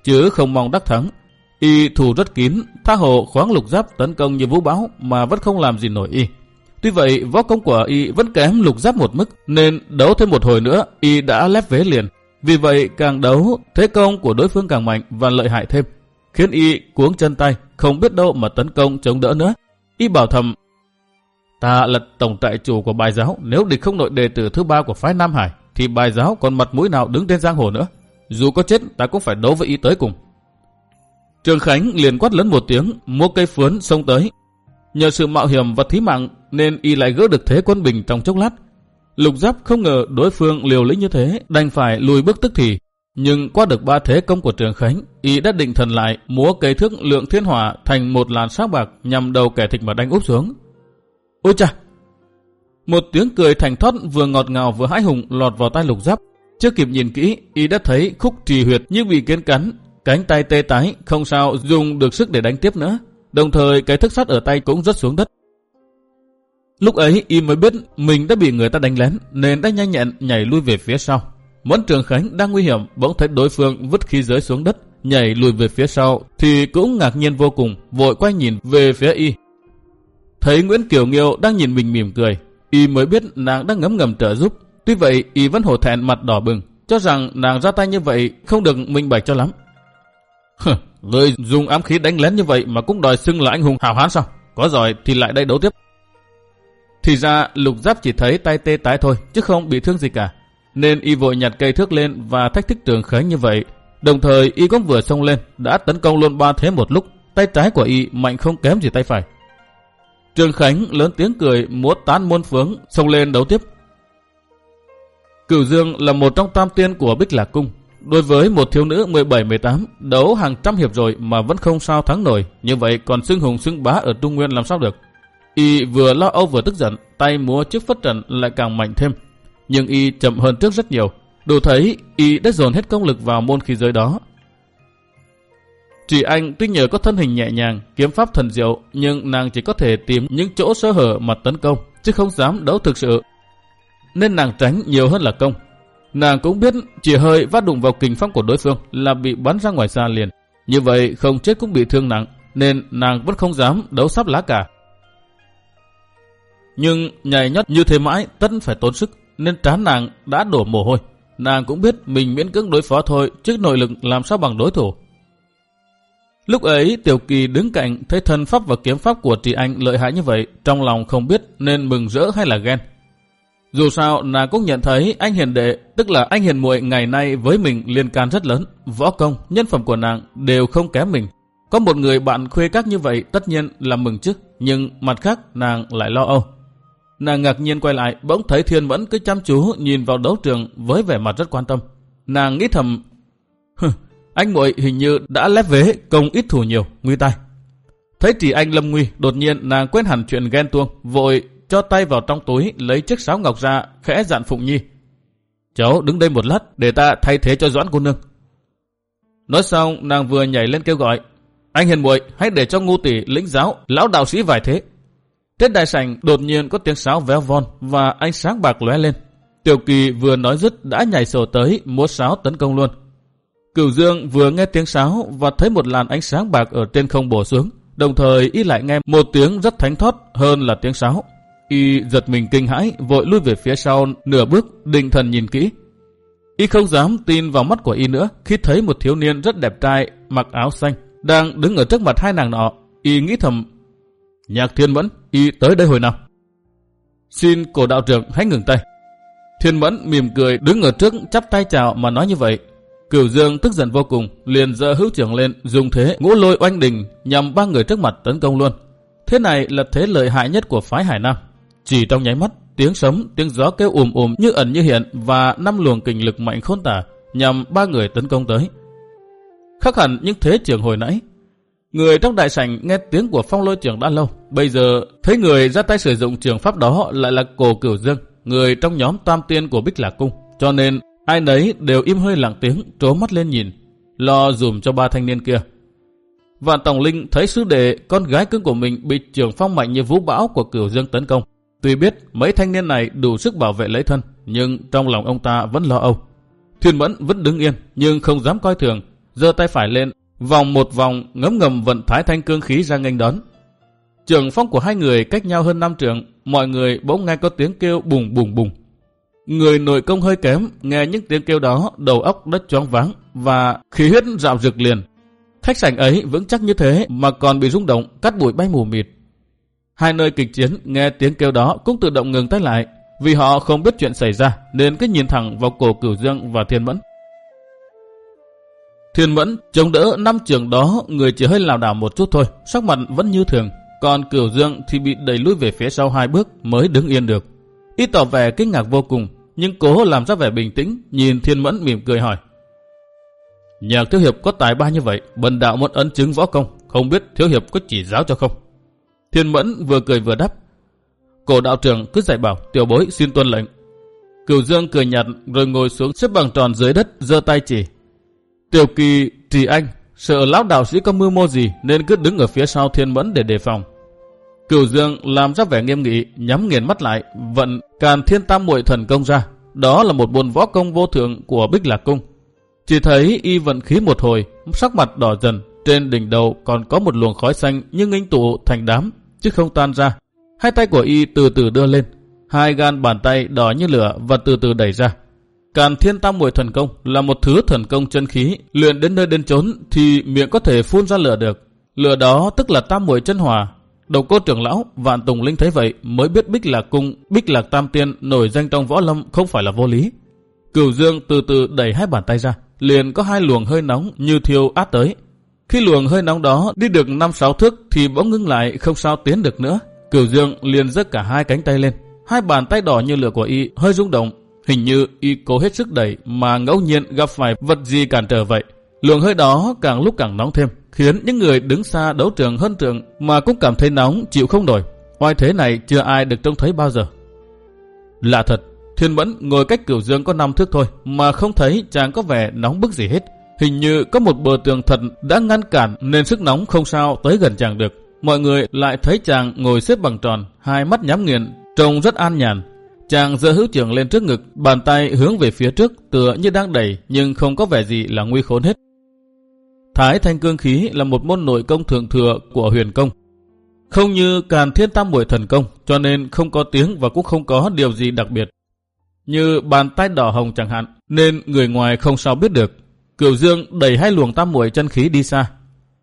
chứ không mong đắc thắng. Y thủ rất kín, tha hồ khoáng Lục Giáp tấn công như vũ báo mà vẫn không làm gì nổi y. Tuy vậy, võ công của y vẫn kém Lục Giáp một mức, nên đấu thêm một hồi nữa, y đã lép vế liền. Vì vậy, càng đấu, thế công của đối phương càng mạnh và lợi hại thêm khiến y cuống chân tay, không biết đâu mà tấn công chống đỡ nữa. Y bảo thầm, ta là tổng tại chủ của bài giáo, nếu địch không nội đệ tử thứ ba của phái Nam Hải, thì bài giáo còn mặt mũi nào đứng trên giang hồ nữa. Dù có chết, ta cũng phải đấu với y tới cùng. Trường Khánh liền quát lớn một tiếng, mua cây phướn xông tới. Nhờ sự mạo hiểm và thí mạng nên y lại gỡ được thế quân bình trong chốc lát. Lục giáp không ngờ đối phương liều lĩnh như thế, đành phải lùi bước tức thì. Nhưng qua được ba thế công của Trường Khánh, y đã định thần lại, múa cây thước lượng thiên hỏa thành một làn sắc bạc nhằm đầu kẻ thịt mà đánh úp xuống. Ôi cha! Một tiếng cười thành thoát vừa ngọt ngào vừa hãi hùng lọt vào tai lục giáp. Chưa kịp nhìn kỹ, y đã thấy khúc trì huyệt như bị kiến cắn, cánh tay tê tái, không sao dùng được sức để đánh tiếp nữa. Đồng thời cái thức sắt ở tay cũng rớt xuống đất. Lúc ấy y mới biết mình đã bị người ta đánh lén nên đã nhanh nhẹn nhảy lui về phía sau. Mẫn Trường Khánh đang nguy hiểm bỗng thấy đối phương vứt khí giới xuống đất, nhảy lùi về phía sau thì cũng ngạc nhiên vô cùng, vội quay nhìn về phía y. Thấy Nguyễn Kiều Nghiêu đang nhìn mình mỉm cười, y mới biết nàng đang ngấm ngầm trợ giúp. Tuy vậy y vẫn hổ thẹn mặt đỏ bừng, cho rằng nàng ra tay như vậy không được minh bạch cho lắm. [LAUGHS] Người dùng ám khí đánh lén như vậy mà cũng đòi xưng là anh hùng hào hán sao? Có giỏi thì lại đây đấu tiếp. Thì ra lục giáp chỉ thấy tay tê tái thôi, chứ không bị thương gì cả. Nên y vội nhặt cây thước lên và thách thức trường khánh như vậy. Đồng thời y cũng vừa xông lên, đã tấn công luôn ba thế một lúc. Tay trái của y mạnh không kém gì tay phải. Trường Khánh lớn tiếng cười múa tán muôn phướng, xông lên đấu tiếp. Cửu Dương là một trong tam tiên của Bích Lạc Cung. Đối với một thiếu nữ 17-18, đấu hàng trăm hiệp rồi mà vẫn không sao thắng nổi. Như vậy còn xưng hùng xưng bá ở Trung Nguyên làm sao được. Y vừa lo âu vừa tức giận, tay múa trước phất trận lại càng mạnh thêm. Nhưng Y chậm hơn trước rất nhiều. Đủ thấy Y đã dồn hết công lực vào môn khí giới đó. Chỉ anh tuy nhờ có thân hình nhẹ nhàng, kiếm pháp thần diệu, nhưng nàng chỉ có thể tìm những chỗ sơ hở mà tấn công, chứ không dám đấu thực sự. Nên nàng tránh nhiều hơn là công. Nàng cũng biết chỉ hơi vắt đụng vào kình phong của đối phương là bị bắn ra ngoài xa liền. Như vậy không chết cũng bị thương nặng, nên nàng vẫn không dám đấu sắp lá cả. Nhưng nhảy nhót như thế mãi tất phải tốn sức, nên trán nàng đã đổ mồ hôi. Nàng cũng biết mình miễn cưỡng đối phó thôi, trước nội lực làm sao bằng đối thủ. Lúc ấy Tiểu Kỳ đứng cạnh thấy thân pháp và kiếm pháp của Trì Anh lợi hại như vậy, trong lòng không biết nên mừng rỡ hay là ghen. Dù sao, nàng cũng nhận thấy anh hiền đệ, tức là anh hiền muội ngày nay với mình liên can rất lớn. Võ công, nhân phẩm của nàng đều không kém mình. Có một người bạn khuê các như vậy tất nhiên là mừng chứ, nhưng mặt khác nàng lại lo âu. Nàng ngạc nhiên quay lại, bỗng thấy Thiên vẫn cứ chăm chú nhìn vào đấu trường với vẻ mặt rất quan tâm. Nàng nghĩ thầm, anh muội hình như đã lép vế, công ít thủ nhiều, nguy tai. Thấy chỉ anh lâm nguy, đột nhiên nàng quên hẳn chuyện ghen tuông, vội cho tay vào trong túi lấy chiếc sáo ngọc ra, khẽ dặn Phụng Nhi. Cháu đứng đây một lát để ta thay thế cho Doãn cô nương. Nói xong, nàng vừa nhảy lên kêu gọi. Anh hiền muội hãy để cho ngu tỷ lĩnh giáo, lão đạo sĩ vài thế. Trên đại sảnh đột nhiên có tiếng sáo véo von và ánh sáng bạc lóe lên. Tiểu kỳ vừa nói dứt đã nhảy sổ tới múa sáo tấn công luôn. Cửu Dương vừa nghe tiếng sáo và thấy một làn ánh sáng bạc ở trên không bổ xuống. Đồng thời y lại nghe một tiếng rất thánh thoát hơn là tiếng sáo. Y giật mình kinh hãi, vội lui về phía sau nửa bước, định thần nhìn kỹ. Y không dám tin vào mắt của y nữa khi thấy một thiếu niên rất đẹp trai, mặc áo xanh, đang đứng ở trước mặt hai nàng nọ. Y nghĩ thầm, nhạc thiên mẫn, y tới đây hồi nào? Xin cổ đạo trưởng hãy ngừng tay. Thiên mẫn mỉm cười đứng ở trước chắp tay chào mà nói như vậy. Cửu Dương tức giận vô cùng, liền giơ hữu trưởng lên, dùng thế ngũ lôi oanh đình nhằm ba người trước mặt tấn công luôn. Thế này là thế lợi hại nhất của phái Hải Nam. Chỉ trong nháy mắt, tiếng sấm, tiếng gió kêu ùm ùm như ẩn như hiện và năm luồng kình lực mạnh khôn tả nhằm ba người tấn công tới. Khác hẳn những thế trường hồi nãy, người trong đại sảnh nghe tiếng của phong lôi trưởng đã lâu. Bây giờ thấy người ra tay sử dụng trường pháp đó lại là cổ cửu dương, người trong nhóm tam tiên của Bích Lạc Cung. Cho nên ai nấy đều im hơi lặng tiếng, trố mắt lên nhìn, lo dùm cho ba thanh niên kia. Vạn Tổng Linh thấy sư đệ con gái cưng của mình bị trường phong mạnh như vũ bão của cửu dương tấn công. Tuy biết mấy thanh niên này đủ sức bảo vệ lấy thân, nhưng trong lòng ông ta vẫn lo âu. Thuyền Mẫn vẫn đứng yên, nhưng không dám coi thường, giơ tay phải lên, vòng một vòng ngấm ngầm vận thái thanh cương khí ra nghênh đón. Trường phong của hai người cách nhau hơn năm trường, mọi người bỗng nghe có tiếng kêu bùng bùng bùng. Người nội công hơi kém, nghe những tiếng kêu đó, đầu óc đất choáng váng và khí huyết dạo rực liền. Khách sảnh ấy vững chắc như thế mà còn bị rung động, cắt bụi bay mù mịt. Hai nơi kịch chiến nghe tiếng kêu đó cũng tự động ngừng tay lại, vì họ không biết chuyện xảy ra nên cứ nhìn thẳng vào cổ Cửu Dương và Thiên Mẫn. Thiên Mẫn chống đỡ năm trường đó, người chỉ hơi lảo đảo một chút thôi, sắc mặt vẫn như thường. Còn Cửu Dương thì bị đẩy lùi về phía sau hai bước mới đứng yên được. Ít tỏ vẻ kinh ngạc vô cùng, nhưng cố làm ra vẻ bình tĩnh, nhìn Thiên Mẫn mỉm cười hỏi. Nhạc Thiếu Hiệp có tài ba như vậy, bần đạo muốn ấn chứng võ công, không biết Thiếu Hiệp có chỉ giáo cho không? Thiên Mẫn vừa cười vừa đáp. Cổ đạo trưởng cứ dạy bảo, tiểu bối xin tuân lệnh. Cửu Dương cười nhạt rồi ngồi xuống xếp bằng tròn dưới đất, giơ tay chỉ. Tiểu kỳ, trì anh, sợ lão đạo sĩ có mưu mô gì nên cứ đứng ở phía sau Thiên Mẫn để đề phòng. Cửu Dương làm ra vẻ nghiêm nghị, nhắm nghiền mắt lại, vận càn thiên tam muội thần công ra. Đó là một môn võ công vô thượng của Bích Lạc Cung. Chỉ thấy y vận khí một hồi, sắc mặt đỏ dần, trên đỉnh đầu còn có một luồng khói xanh nhưng ngưng tụ thành đám, chứ không tan ra. Hai tay của y từ từ đưa lên, hai gan bàn tay đỏ như lửa và từ từ đẩy ra. Càn thiên tam muội thần công là một thứ thần công chân khí, luyện đến nơi đến chốn thì miệng có thể phun ra lửa được. Lửa đó tức là tam muội chân hòa Đầu cô trưởng lão Vạn Tùng Linh thấy vậy mới biết Bích Lạc Cung, Bích Lạc Tam Tiên nổi danh trong võ lâm không phải là vô lý. Cửu Dương từ từ đẩy hai bàn tay ra, liền có hai luồng hơi nóng như thiêu át tới. Khi luồng hơi nóng đó đi được 5-6 thước thì bỗng ngưng lại không sao tiến được nữa. Cửu Dương liền giơ cả hai cánh tay lên. Hai bàn tay đỏ như lửa của y hơi rung động. Hình như y cố hết sức đẩy mà ngẫu nhiên gặp phải vật gì cản trở vậy. Luồng hơi đó càng lúc càng nóng thêm khiến những người đứng xa đấu trường hơn trường mà cũng cảm thấy nóng chịu không nổi. Oai thế này chưa ai được trông thấy bao giờ. Lạ thật, Thiên Mẫn ngồi cách cửu dương có năm thước thôi mà không thấy chàng có vẻ nóng bức gì hết. Hình như có một bờ tường thật đã ngăn cản nên sức nóng không sao tới gần chàng được. Mọi người lại thấy chàng ngồi xếp bằng tròn, hai mắt nhắm nghiền, trông rất an nhàn. Chàng giơ hữu trưởng lên trước ngực, bàn tay hướng về phía trước tựa như đang đẩy nhưng không có vẻ gì là nguy khốn hết. Thái thanh cương khí là một môn nội công thượng thừa của huyền công. Không như càn thiên tam muội thần công, cho nên không có tiếng và cũng không có điều gì đặc biệt. Như bàn tay đỏ hồng chẳng hạn, nên người ngoài không sao biết được. Cửu Dương đẩy hai luồng tam muội chân khí đi xa.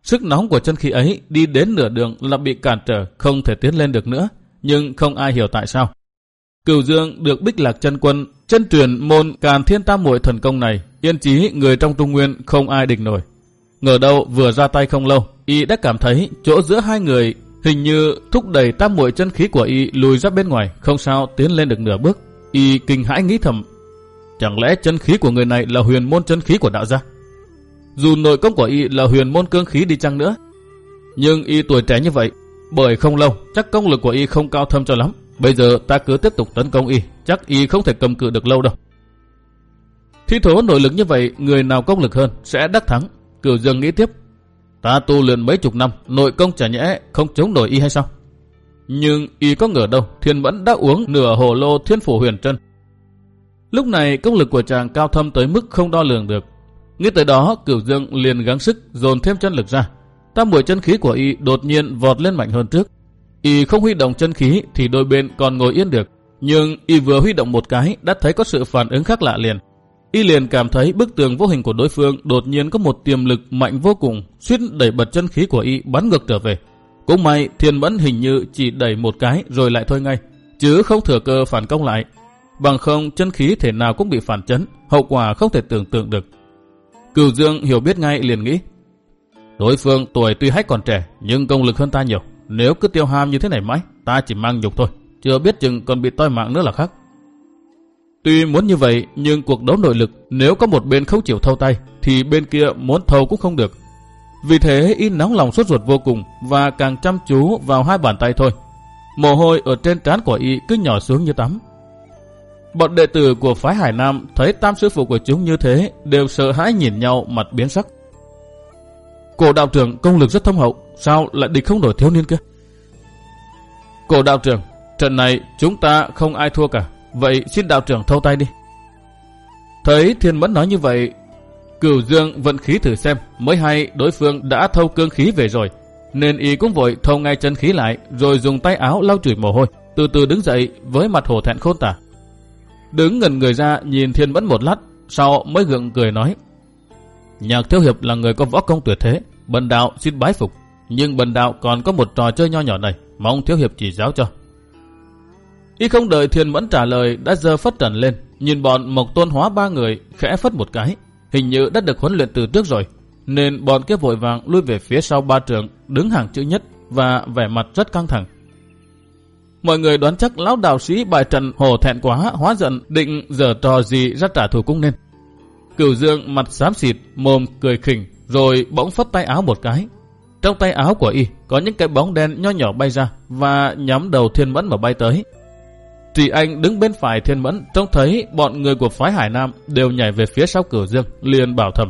Sức nóng của chân khí ấy đi đến nửa đường là bị cản trở, không thể tiến lên được nữa, nhưng không ai hiểu tại sao. Cửu Dương được bích lạc chân quân, chân truyền môn càn thiên tam muội thần công này, yên chí người trong Trung Nguyên không ai địch nổi. Ngờ đâu vừa ra tay không lâu, y đã cảm thấy chỗ giữa hai người hình như thúc đẩy tam muội chân khí của y lùi ra bên ngoài, không sao tiến lên được nửa bước. Y kinh hãi nghĩ thầm, chẳng lẽ chân khí của người này là huyền môn chân khí của đạo gia? Dù nội công của y là huyền môn cương khí đi chăng nữa, nhưng y tuổi trẻ như vậy, bởi không lâu chắc công lực của y không cao thâm cho lắm. Bây giờ ta cứ tiếp tục tấn công y, chắc y không thể cầm cự được lâu đâu. Thi thố nội lực như vậy, người nào công lực hơn sẽ đắc thắng, Cửu Dương nghĩ tiếp, ta tu luyện mấy chục năm, nội công chả nhẽ không chống nổi y hay sao? Nhưng y có ngờ đâu, thiên vẫn đã uống nửa hồ lô thiên phủ huyền chân. Lúc này công lực của chàng cao thâm tới mức không đo lường được. Nghĩ tới đó, Cửu Dương liền gắng sức dồn thêm chân lực ra. Tam buổi chân khí của y đột nhiên vọt lên mạnh hơn trước. Y không huy động chân khí thì đôi bên còn ngồi yên được. Nhưng y vừa huy động một cái đã thấy có sự phản ứng khác lạ liền. Y liền cảm thấy bức tường vô hình của đối phương đột nhiên có một tiềm lực mạnh vô cùng, suýt đẩy bật chân khí của Y bắn ngược trở về. Cũng may thiên mẫn hình như chỉ đẩy một cái rồi lại thôi ngay, chứ không thừa cơ phản công lại. Bằng không chân khí thể nào cũng bị phản chấn, hậu quả không thể tưởng tượng được. Cửu Dương hiểu biết ngay liền nghĩ. Đối phương tuổi tuy hách còn trẻ nhưng công lực hơn ta nhiều. Nếu cứ tiêu ham như thế này mãi, ta chỉ mang nhục thôi. Chưa biết chừng còn bị toi mạng nữa là khác. Tuy muốn như vậy, nhưng cuộc đấu nội lực nếu có một bên không chịu thâu tay, thì bên kia muốn thâu cũng không được. Vì thế y nóng lòng suốt ruột vô cùng và càng chăm chú vào hai bàn tay thôi. Mồ hôi ở trên trán của y cứ nhỏ xuống như tắm. Bọn đệ tử của phái Hải Nam thấy tam sư phụ của chúng như thế đều sợ hãi nhìn nhau mặt biến sắc. Cổ đạo trưởng công lực rất thông hậu, sao lại địch không đổi thiếu niên kia? Cổ đạo trưởng, trận này chúng ta không ai thua cả. Vậy xin đạo trưởng thâu tay đi. Thấy thiên mẫn nói như vậy, cửu dương vận khí thử xem, mới hay đối phương đã thâu cương khí về rồi. Nên y cũng vội thâu ngay chân khí lại, rồi dùng tay áo lau chùi mồ hôi, từ từ đứng dậy với mặt hổ thẹn khôn tả. Đứng ngần người ra nhìn thiên mẫn một lát, sau mới gượng cười nói. Nhạc thiếu hiệp là người có võ công tuyệt thế, bần đạo xin bái phục. Nhưng bần đạo còn có một trò chơi nho nhỏ này, mong thiếu hiệp chỉ giáo cho. Y không đợi thiền Mẫn trả lời đã giờ phất trần lên, nhìn bọn Mộc Tôn Hóa ba người khẽ phất một cái, hình như đã được huấn luyện từ trước rồi, nên bọn kia vội vàng lui về phía sau ba trường, đứng hàng chữ nhất và vẻ mặt rất căng thẳng. Mọi người đoán chắc lão đạo sĩ bài trận hồ thẹn quá, hóa giận, định giờ trò gì ra trả thù cũng nên. Cửu dương mặt xám xịt, mồm cười khỉnh, rồi bỗng phất tay áo một cái. Trong tay áo của y có những cái bóng đen nho nhỏ bay ra và nhắm đầu thiên mẫn mà bay tới. Trì Anh đứng bên phải thiên mẫn trông thấy bọn người của phái Hải Nam đều nhảy về phía sau cửa dương, liền bảo thầm.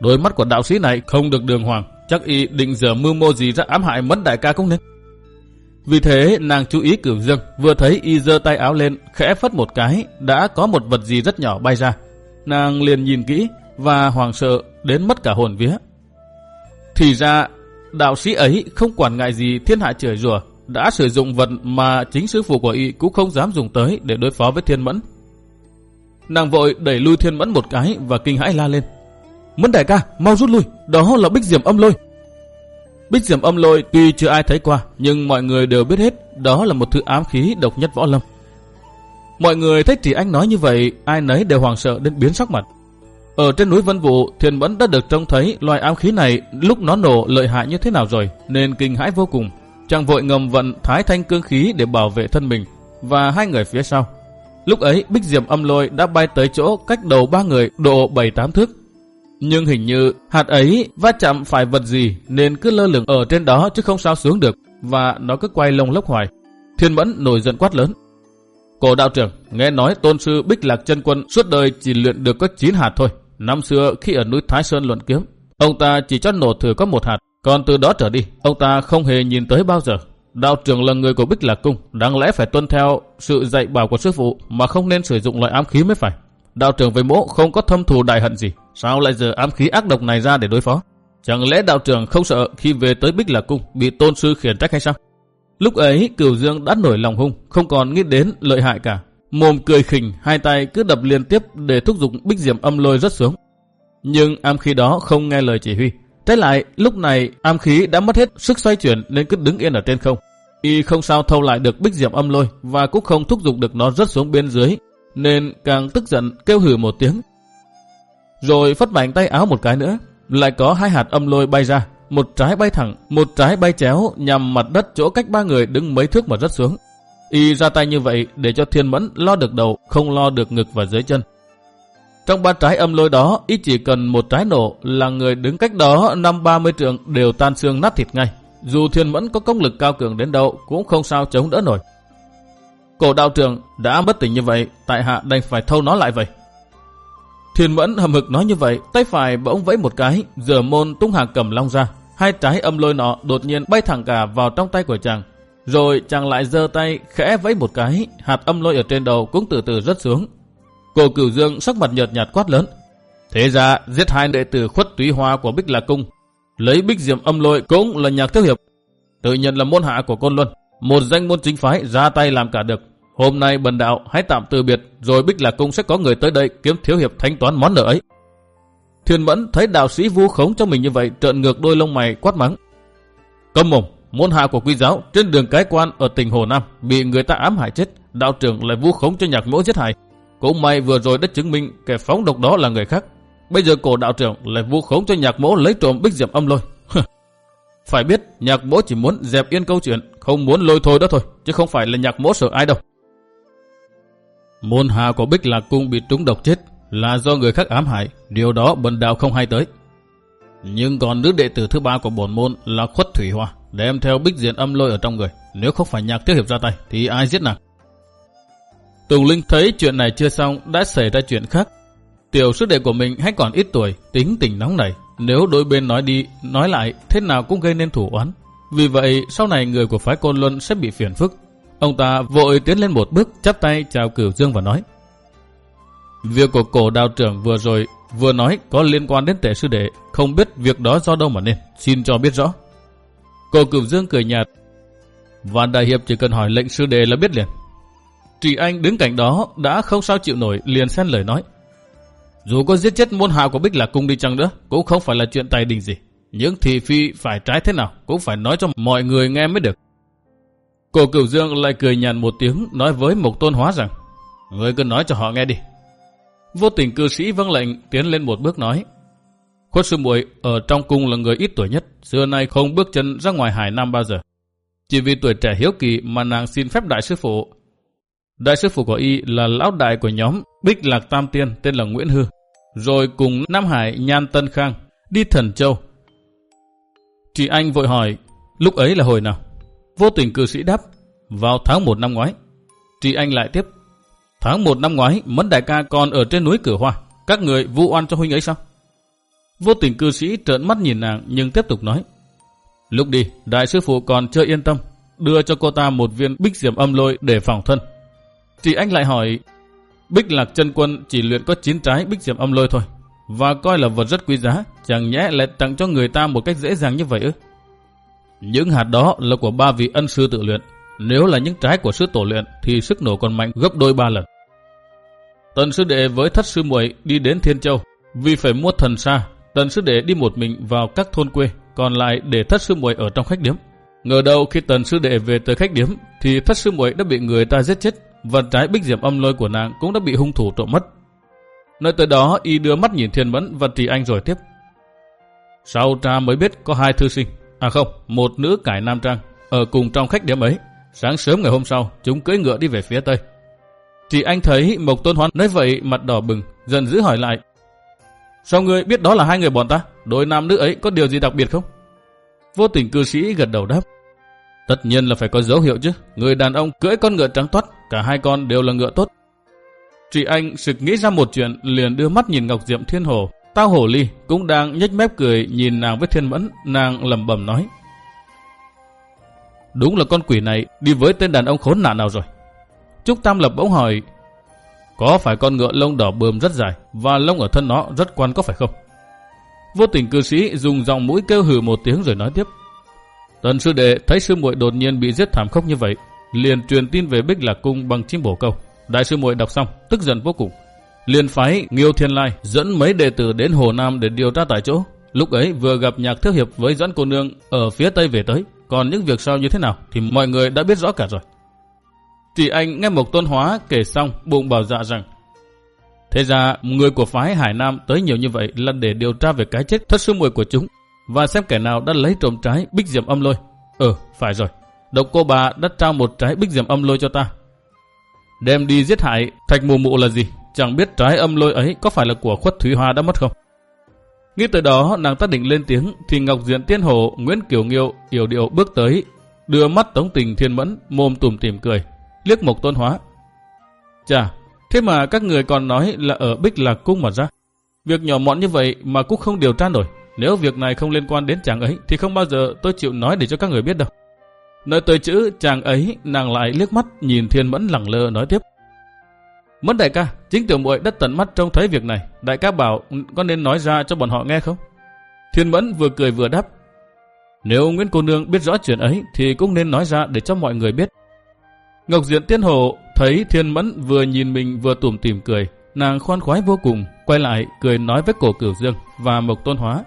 Đôi mắt của đạo sĩ này không được đường hoàng, chắc y định giờ mưu mô gì ra ám hại mất đại ca cũng nên. Vì thế nàng chú ý cửu dương, vừa thấy y giơ tay áo lên, khẽ phất một cái, đã có một vật gì rất nhỏ bay ra. Nàng liền nhìn kỹ và hoàng sợ đến mất cả hồn vía. Thì ra, đạo sĩ ấy không quản ngại gì thiên hạ trời rủa đã sử dụng vật mà chính sư phụ của y cũng không dám dùng tới để đối phó với thiên mẫn. Nàng vội đẩy lui thiên mẫn một cái và kinh hãi la lên. Mẫn đại ca, mau rút lui, đó là bích diệm âm lôi. Bích diệm âm lôi tuy chưa ai thấy qua, nhưng mọi người đều biết hết đó là một thứ ám khí độc nhất võ lâm. Mọi người thấy chỉ anh nói như vậy, ai nấy đều hoàng sợ đến biến sắc mặt. Ở trên núi Vân Vũ, Thiên Mẫn đã được trông thấy loài ám khí này lúc nó nổ lợi hại như thế nào rồi, nên kinh hãi vô cùng. Chàng vội ngầm vận thái thanh cương khí để bảo vệ thân mình và hai người phía sau. Lúc ấy, Bích Diệm âm lôi đã bay tới chỗ cách đầu ba người độ 7-8 thước. Nhưng hình như hạt ấy va chạm phải vật gì nên cứ lơ lửng ở trên đó chứ không sao xuống được và nó cứ quay lông lốc hoài. Thiên Mẫn nổi giận quát lớn. Cổ đạo trưởng, nghe nói tôn sư Bích Lạc chân Quân suốt đời chỉ luyện được có 9 hạt thôi. Năm xưa khi ở núi Thái Sơn luận kiếm, ông ta chỉ cho nổ thử có một hạt, còn từ đó trở đi, ông ta không hề nhìn tới bao giờ. Đạo trưởng là người của Bích Lạc Cung, đáng lẽ phải tuân theo sự dạy bảo của sư phụ mà không nên sử dụng loại ám khí mới phải. Đạo trưởng với mỗ không có thâm thù đại hận gì, sao lại giờ ám khí ác độc này ra để đối phó? Chẳng lẽ đạo trưởng không sợ khi về tới Bích Lạc Cung bị tôn sư khiển trách hay sao? Lúc ấy Cửu Dương đã nổi lòng hung, không còn nghĩ đến lợi hại cả. Mồm cười khỉnh, hai tay cứ đập liên tiếp để thúc giục Bích Diệm âm lôi rất xuống. Nhưng am khí đó không nghe lời chỉ huy, Trái lại, lúc này am khí đã mất hết sức xoay chuyển nên cứ đứng yên ở trên không. Y không sao thâu lại được bích diệm âm lôi và cũng không thúc giục được nó rớt xuống bên dưới, nên càng tức giận kêu hử một tiếng. Rồi phất mạnh tay áo một cái nữa, lại có hai hạt âm lôi bay ra, một trái bay thẳng, một trái bay chéo nhằm mặt đất chỗ cách ba người đứng mấy thước mà rớt xuống. Y ra tay như vậy để cho thiên mẫn lo được đầu, không lo được ngực và dưới chân. Trong ba trái âm lôi đó, ít chỉ cần một trái nổ là người đứng cách đó năm ba mươi đều tan xương nát thịt ngay. Dù thiên mẫn có công lực cao cường đến đâu cũng không sao chống đỡ nổi. Cổ đạo trưởng đã bất tỉnh như vậy, tại hạ đành phải thâu nó lại vậy. Thiên mẫn hầm hực nói như vậy, tay phải bỗng vẫy một cái, giờ môn tung hàng cầm long ra. Hai trái âm lôi nọ đột nhiên bay thẳng cả vào trong tay của chàng. Rồi chàng lại giơ tay khẽ vẫy một cái, hạt âm lôi ở trên đầu cũng từ từ rớt xuống, Cô Cửu Dương sắc mặt nhợt nhạt quát lớn. Thế ra giết hai đệ tử khuất túy hoa của Bích Lạc Cung. Lấy Bích Diệm âm lôi cũng là nhạc thiếu hiệp. Tự nhận là môn hạ của Côn Luân. Một danh môn chính phái ra tay làm cả được. Hôm nay bần đạo hãy tạm từ biệt rồi Bích Lạc Cung sẽ có người tới đây kiếm thiếu hiệp thanh toán món nợ ấy. Thiên Mẫn thấy đạo sĩ vu khống cho mình như vậy trợn ngược đôi lông mày quát mắng. Câm mồm, môn hạ của quý giáo trên đường cái quan ở tỉnh Hồ Nam bị người ta ám hại chết. Đạo trưởng lại vu khống cho nhạc mỗ giết hại. Cũng may vừa rồi đã chứng minh kẻ phóng độc đó là người khác. Bây giờ cổ đạo trưởng lại vu khống cho nhạc mỗ lấy trộm bích diệp âm lôi. phải biết nhạc mỗ chỉ muốn dẹp yên câu chuyện, không muốn lôi thôi đó thôi, chứ không phải là nhạc mỗ sợ ai đâu. Môn hạ của bích lạc cung bị trúng độc chết là do người khác ám hại, điều đó bần đạo không hay tới. Nhưng còn nữ đệ tử thứ ba của bổn môn là khuất thủy hoa, đem theo bích diện âm lôi ở trong người. Nếu không phải nhạc tiêu hiệp ra tay, thì ai giết nàng? Tùng Linh thấy chuyện này chưa xong đã xảy ra chuyện khác. Tiểu sư đệ của mình hay còn ít tuổi, tính tình nóng nảy. Nếu đôi bên nói đi, nói lại, thế nào cũng gây nên thủ oán. Vì vậy, sau này người của phái Côn Luân sẽ bị phiền phức. Ông ta vội tiến lên một bước, chắp tay chào Cửu Dương và nói. Việc của cổ đào trưởng vừa rồi, vừa nói có liên quan đến tể sư đệ, không biết việc đó do đâu mà nên, xin cho biết rõ. Cổ Cửu Dương cười nhạt. Vạn Đại Hiệp chỉ cần hỏi lệnh sư đệ là biết liền. Trì Anh đứng cạnh đó đã không sao chịu nổi liền xen lời nói. Dù có giết chết môn hạ của Bích Lạc Cung đi chăng nữa, cũng không phải là chuyện tài đình gì. Những thị phi phải trái thế nào cũng phải nói cho mọi người nghe mới được. Cổ Cửu Dương lại cười nhàn một tiếng nói với Mộc Tôn Hóa rằng Người cứ nói cho họ nghe đi. Vô tình cư sĩ vâng lệnh tiến lên một bước nói Khuất sư muội ở trong cung là người ít tuổi nhất, xưa nay không bước chân ra ngoài Hải Nam bao giờ. Chỉ vì tuổi trẻ hiếu kỳ mà nàng xin phép đại sư phụ. Đại sư phụ của y là lão đại của nhóm Bích Lạc Tam Tiên tên là Nguyễn Hư. Rồi cùng Nam Hải Nhan Tân Khang đi Thần Châu. Chị Anh vội hỏi, lúc ấy là hồi nào? Vô tình cư sĩ đáp, vào tháng 1 năm ngoái. Chị Anh lại tiếp, tháng 1 năm ngoái, Mẫn Đại ca còn ở trên núi Cửa Hoa. Các người vu oan cho huynh ấy sao? Vô tình cư sĩ trợn mắt nhìn nàng nhưng tiếp tục nói. Lúc đi, đại sư phụ còn chưa yên tâm, đưa cho cô ta một viên bích diệm âm lôi để phòng thân. Chị anh lại hỏi, bích lạc chân quân chỉ luyện có 9 trái bích diệm âm lôi thôi, và coi là vật rất quý giá, chẳng nhẽ lại tặng cho người ta một cách dễ dàng như vậy ư? Những hạt đó là của ba vị ân sư tự luyện, nếu là những trái của sư tổ luyện thì sức nổ còn mạnh gấp đôi ba lần. Tần sư đệ với thất sư muội đi đến Thiên Châu, vì phải mua thần xa Tần sư đệ đi một mình vào các thôn quê, còn lại để thất sư muội ở trong khách điếm. Ngờ đâu khi tần sư đệ về tới khách điếm, thì thất sư muội đã bị người ta giết chết, và trái bích diệm âm lôi của nàng cũng đã bị hung thủ trộm mất. Nơi tới đó, y đưa mắt nhìn thiên mẫn và trì anh rồi tiếp. Sau tra mới biết có hai thư sinh, à không, một nữ cải nam trang, ở cùng trong khách điểm ấy. Sáng sớm ngày hôm sau, chúng cưỡi ngựa đi về phía tây. Trì anh thấy Mộc Tôn Hoán nói vậy mặt đỏ bừng, dần dữ hỏi lại. Sao ngươi biết đó là hai người bọn ta? Đôi nam nữ ấy có điều gì đặc biệt không? Vô tình cư sĩ gật đầu đáp. Tất nhiên là phải có dấu hiệu chứ. Người đàn ông cưỡi con ngựa trắng toát, cả hai con đều là ngựa tốt. Chị anh sực nghĩ ra một chuyện, liền đưa mắt nhìn Ngọc Diệm Thiên Hồ. Tao hổ ly cũng đang nhếch mép cười nhìn nàng với thiên mẫn, nàng lầm bầm nói. Đúng là con quỷ này đi với tên đàn ông khốn nạn nào rồi. Trúc Tam Lập bỗng hỏi, có phải con ngựa lông đỏ bơm rất dài và lông ở thân nó rất quan có phải không? Vô tình cư sĩ dùng dòng mũi kêu hừ một tiếng rồi nói tiếp. Tần sư đệ thấy sư muội đột nhiên bị giết thảm khốc như vậy, liền truyền tin về Bích Lạc cung bằng chim bổ câu. Đại sư muội đọc xong, tức giận vô cùng. Liền phái Nghiêu Thiên Lai dẫn mấy đệ tử đến Hồ Nam để điều tra tại chỗ. Lúc ấy vừa gặp nhạc thiếu hiệp với dẫn cô nương ở phía tây về tới, còn những việc sau như thế nào thì mọi người đã biết rõ cả rồi. Chị anh nghe một tôn hóa kể xong bụng bảo dạ rằng Thế ra người của phái Hải Nam tới nhiều như vậy là để điều tra về cái chết thất sư muội của chúng và xem kẻ nào đã lấy trộm trái bích diệm âm lôi. Ừ, phải rồi. Độc cô bà đã trao một trái bích diệm âm lôi cho ta. Đem đi giết hại thạch mù mụ là gì? Chẳng biết trái âm lôi ấy có phải là của khuất Thúy Hoa đã mất không? Nghĩ tới đó nàng ta định lên tiếng thì Ngọc Diện Tiên Hồ Nguyễn Kiều Nghiêu yểu điệu bước tới đưa mắt tống tình thiên mẫn mồm tùm tìm cười liếc mục Tôn Hóa. Chà, thế mà các người còn nói là ở Bích Lạc Cung mà ra. Việc nhỏ mọn như vậy mà cũng không điều tra nổi. Nếu việc này không liên quan đến chàng ấy thì không bao giờ tôi chịu nói để cho các người biết đâu. Nơi tới chữ chàng ấy, nàng lại liếc mắt nhìn Thiên Mẫn lẳng lơ nói tiếp. Mẫn đại ca, chính tiểu muội đã tận mắt trông thấy việc này. Đại ca bảo có nên nói ra cho bọn họ nghe không? Thiên Mẫn vừa cười vừa đáp. Nếu Nguyễn Cô Nương biết rõ chuyện ấy thì cũng nên nói ra để cho mọi người biết. Ngọc Diện Tiên Hồ thấy Thiên Mẫn vừa nhìn mình vừa tủm tỉm cười, nàng khoan khoái vô cùng, quay lại cười nói với cổ cửu dương và Mộc Tôn Hóa.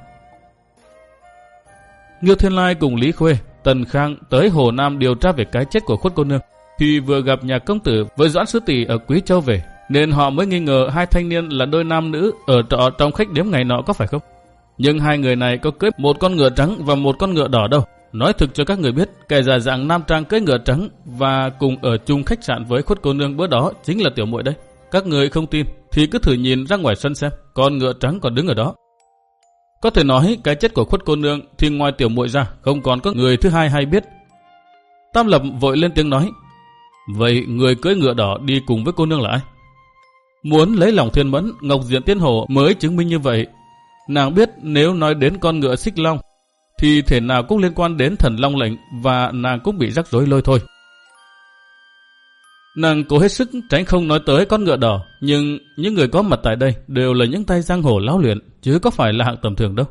Nghiêu Thiên Lai cùng Lý Khuê, Tần Khang tới Hồ Nam điều tra về cái chết của khuất cô nương, thì vừa gặp nhà công tử với Doãn Sứ Tỷ ở Quý Châu về, nên họ mới nghi ngờ hai thanh niên là đôi nam nữ ở trọ trong khách điếm ngày nọ có phải không? Nhưng hai người này có cưới một con ngựa trắng và một con ngựa đỏ đâu. Nói thực cho các người biết, kẻ già dạng nam trang cưỡi ngựa trắng và cùng ở chung khách sạn với khuất cô nương bữa đó chính là tiểu muội đây. Các người không tin thì cứ thử nhìn ra ngoài sân xem, con ngựa trắng còn đứng ở đó. Có thể nói cái chết của khuất cô nương thì ngoài tiểu muội ra không còn có người thứ hai hay biết. Tam Lập vội lên tiếng nói, vậy người cưỡi ngựa đỏ đi cùng với cô nương là ai? Muốn lấy lòng thiên mẫn, Ngọc Diện Tiên Hồ mới chứng minh như vậy. Nàng biết nếu nói đến con ngựa xích long thì thể nào cũng liên quan đến thần long lệnh và nàng cũng bị rắc rối lôi thôi. Nàng cố hết sức tránh không nói tới con ngựa đỏ, nhưng những người có mặt tại đây đều là những tay giang hồ lão luyện, chứ có phải là hạng tầm thường đâu.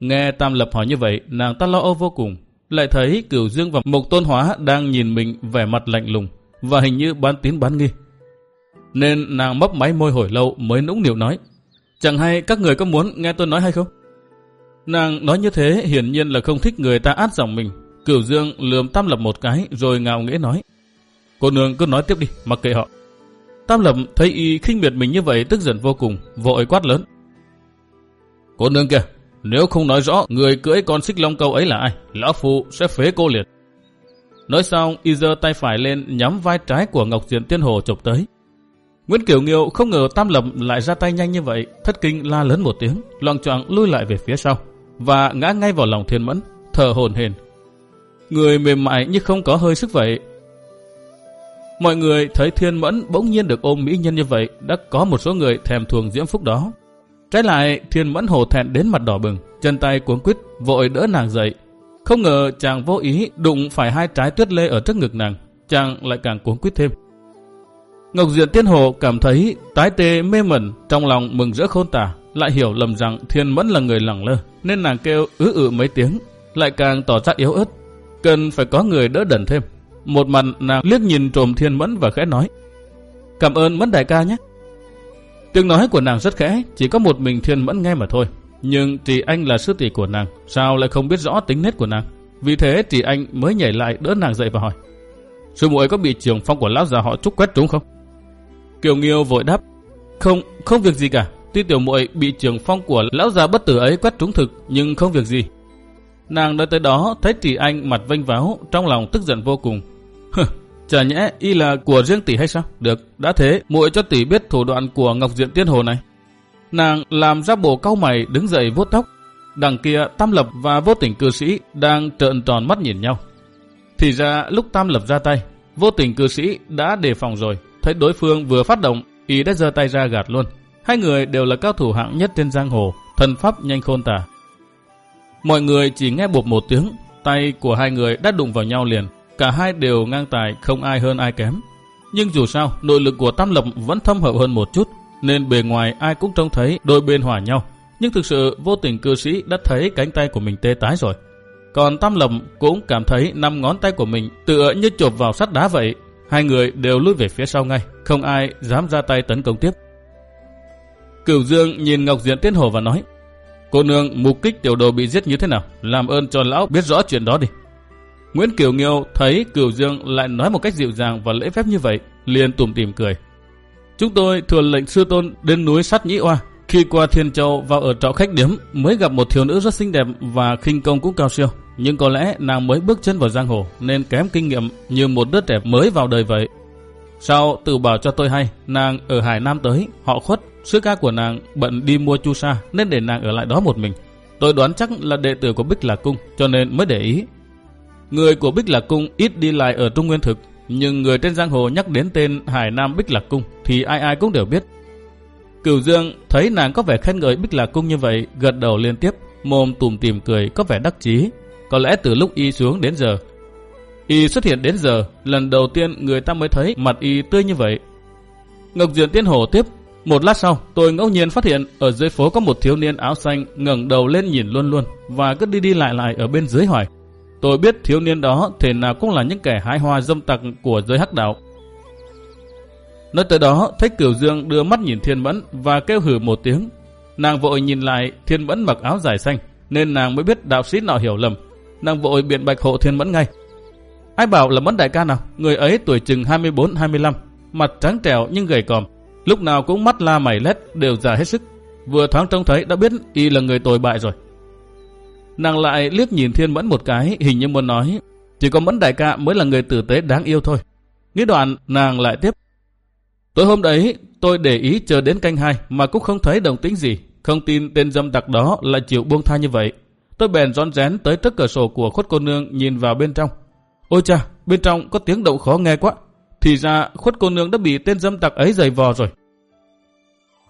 Nghe Tam Lập hỏi như vậy, nàng ta lo âu vô cùng, lại thấy Cửu Dương và Mộc Tôn Hóa đang nhìn mình vẻ mặt lạnh lùng và hình như bán tín bán nghi. Nên nàng mấp máy môi hồi lâu mới nũng nịu nói, chẳng hay các người có muốn nghe tôi nói hay không? Nàng nói như thế hiển nhiên là không thích người ta át dòng mình. Cửu Dương lườm Tam Lập một cái rồi ngạo nghễ nói. Cô nương cứ nói tiếp đi, mặc kệ họ. Tam Lập thấy y khinh miệt mình như vậy tức giận vô cùng, vội quát lớn. Cô nương kìa, Nếu không nói rõ người cưỡi con xích long câu ấy là ai, lão phụ sẽ phế cô liệt. Nói xong, y giơ tay phải lên nhắm vai trái của Ngọc Diện Tiên Hồ chụp tới. Nguyễn kiều Nghiêu không ngờ Tam Lập lại ra tay nhanh như vậy, thất kinh la lớn một tiếng, loạn choạng lui lại về phía sau và ngã ngay vào lòng Thiên Mẫn, thở hổn hển. Người mềm mại như không có hơi sức vậy. Mọi người thấy Thiên Mẫn bỗng nhiên được ôm mỹ nhân như vậy, đã có một số người thèm thuồng diễm phúc đó. Trái lại, Thiên Mẫn hồ thẹn đến mặt đỏ bừng, chân tay cuống quýt vội đỡ nàng dậy. Không ngờ chàng vô ý đụng phải hai trái tuyết lê ở trước ngực nàng, chàng lại càng cuống quýt thêm. Ngọc Diện Tiên Hồ cảm thấy tái tê mê mẩn, trong lòng mừng rỡ khôn tả, lại hiểu lầm rằng Thiên Mẫn là người lẳng lơ, nên nàng kêu ứ ự mấy tiếng, lại càng tỏ ra yếu ớt, cần phải có người đỡ đần thêm. Một mặt nàng liếc nhìn trồm Thiên Mẫn và khẽ nói, cảm ơn Mẫn đại ca nhé. Tiếng nói của nàng rất khẽ, chỉ có một mình Thiên Mẫn nghe mà thôi. Nhưng Trì Anh là sư tỷ của nàng, sao lại không biết rõ tính nết của nàng? Vì thế Trì Anh mới nhảy lại đỡ nàng dậy và hỏi, sư muội có bị trường phong của lão già họ trúc quét trúng không? Kiều Nghiêu vội đáp, không, không việc gì cả. Tuy tiểu muội bị trường phong của lão già bất tử ấy quét trúng thực, nhưng không việc gì. Nàng nói tới đó, thấy tỷ Anh mặt vênh váo, trong lòng tức giận vô cùng. Chả nhẽ y là của riêng tỷ hay sao? Được, đã thế, muội cho tỷ biết thủ đoạn của Ngọc Diện Tiên Hồ này. Nàng làm ra bộ cau mày đứng dậy vuốt tóc. Đằng kia Tam Lập và vô tình cư sĩ đang trợn tròn mắt nhìn nhau. Thì ra lúc Tam Lập ra tay, vô tình cư sĩ đã đề phòng rồi. Thấy đối phương vừa phát động, y đã giơ tay ra gạt luôn. Hai người đều là cao thủ hạng nhất trên giang hồ, thần pháp nhanh khôn tả. Mọi người chỉ nghe bột một tiếng, tay của hai người đã đụng vào nhau liền. Cả hai đều ngang tài, không ai hơn ai kém. Nhưng dù sao, nội lực của Tam Lập vẫn thâm hậu hơn một chút, nên bề ngoài ai cũng trông thấy đôi bên hòa nhau. Nhưng thực sự vô tình cư sĩ đã thấy cánh tay của mình tê tái rồi. Còn Tam Lập cũng cảm thấy năm ngón tay của mình tựa như chộp vào sắt đá vậy. Hai người đều lùi về phía sau ngay, không ai dám ra tay tấn công tiếp. Cửu Dương nhìn Ngọc Diễn Tiên Hồ và nói, Cô nương mục kích tiểu đồ bị giết như thế nào? Làm ơn cho lão biết rõ chuyện đó đi. Nguyễn Kiều Nghiêu thấy Cửu Dương lại nói một cách dịu dàng và lễ phép như vậy, liền tủm tỉm cười. Chúng tôi thừa lệnh sư tôn đến núi sắt nhĩ oa. Khi qua Thiên Châu vào ở trọ khách điếm mới gặp một thiếu nữ rất xinh đẹp và khinh công cũng cao siêu. Nhưng có lẽ nàng mới bước chân vào giang hồ nên kém kinh nghiệm như một đứa trẻ mới vào đời vậy. Sau tự bảo cho tôi hay, nàng ở Hải Nam tới, họ khuất, sư ca của nàng bận đi mua chu sa nên để nàng ở lại đó một mình. Tôi đoán chắc là đệ tử của Bích Lạc Cung cho nên mới để ý. Người của Bích Lạc Cung ít đi lại ở Trung Nguyên Thực, nhưng người trên giang hồ nhắc đến tên Hải Nam Bích Lạc Cung thì ai ai cũng đều biết. Cửu Dương thấy nàng có vẻ khen ngợi Bích Lạc Cung như vậy, gật đầu liên tiếp, mồm tùm tìm cười có vẻ đắc chí. Có lẽ từ lúc y xuống đến giờ, y xuất hiện đến giờ, lần đầu tiên người ta mới thấy mặt y tươi như vậy. Ngọc Diện Tiên Hồ tiếp, một lát sau, tôi ngẫu nhiên phát hiện ở dưới phố có một thiếu niên áo xanh ngẩng đầu lên nhìn luôn luôn và cứ đi đi lại lại ở bên dưới hỏi. Tôi biết thiếu niên đó thể nào cũng là những kẻ hái hoa dâm tặc của giới hắc đạo. Nói tới đó, thấy Cửu Dương đưa mắt nhìn Thiên Mẫn và kêu hử một tiếng. Nàng vội nhìn lại Thiên Mẫn mặc áo dài xanh, nên nàng mới biết đạo sĩ nào hiểu lầm. Nàng vội biện bạch hộ Thiên Mẫn ngay. Ai bảo là Mẫn đại ca nào? Người ấy tuổi chừng 24-25, mặt trắng trèo nhưng gầy còm. Lúc nào cũng mắt la mày lét, đều già hết sức. Vừa thoáng trông thấy đã biết y là người tồi bại rồi. Nàng lại liếc nhìn Thiên Mẫn một cái, hình như muốn nói, chỉ có Mẫn đại ca mới là người tử tế đáng yêu thôi. Nghĩ đoạn, nàng lại tiếp. Tối hôm đấy, tôi để ý chờ đến canh hai mà cũng không thấy đồng tính gì. Không tin tên dâm tặc đó lại chịu buông tha như vậy. Tôi bèn rón rén tới trước cửa sổ của khuất cô nương nhìn vào bên trong. Ôi cha, bên trong có tiếng động khó nghe quá. Thì ra khuất cô nương đã bị tên dâm tặc ấy giày vò rồi.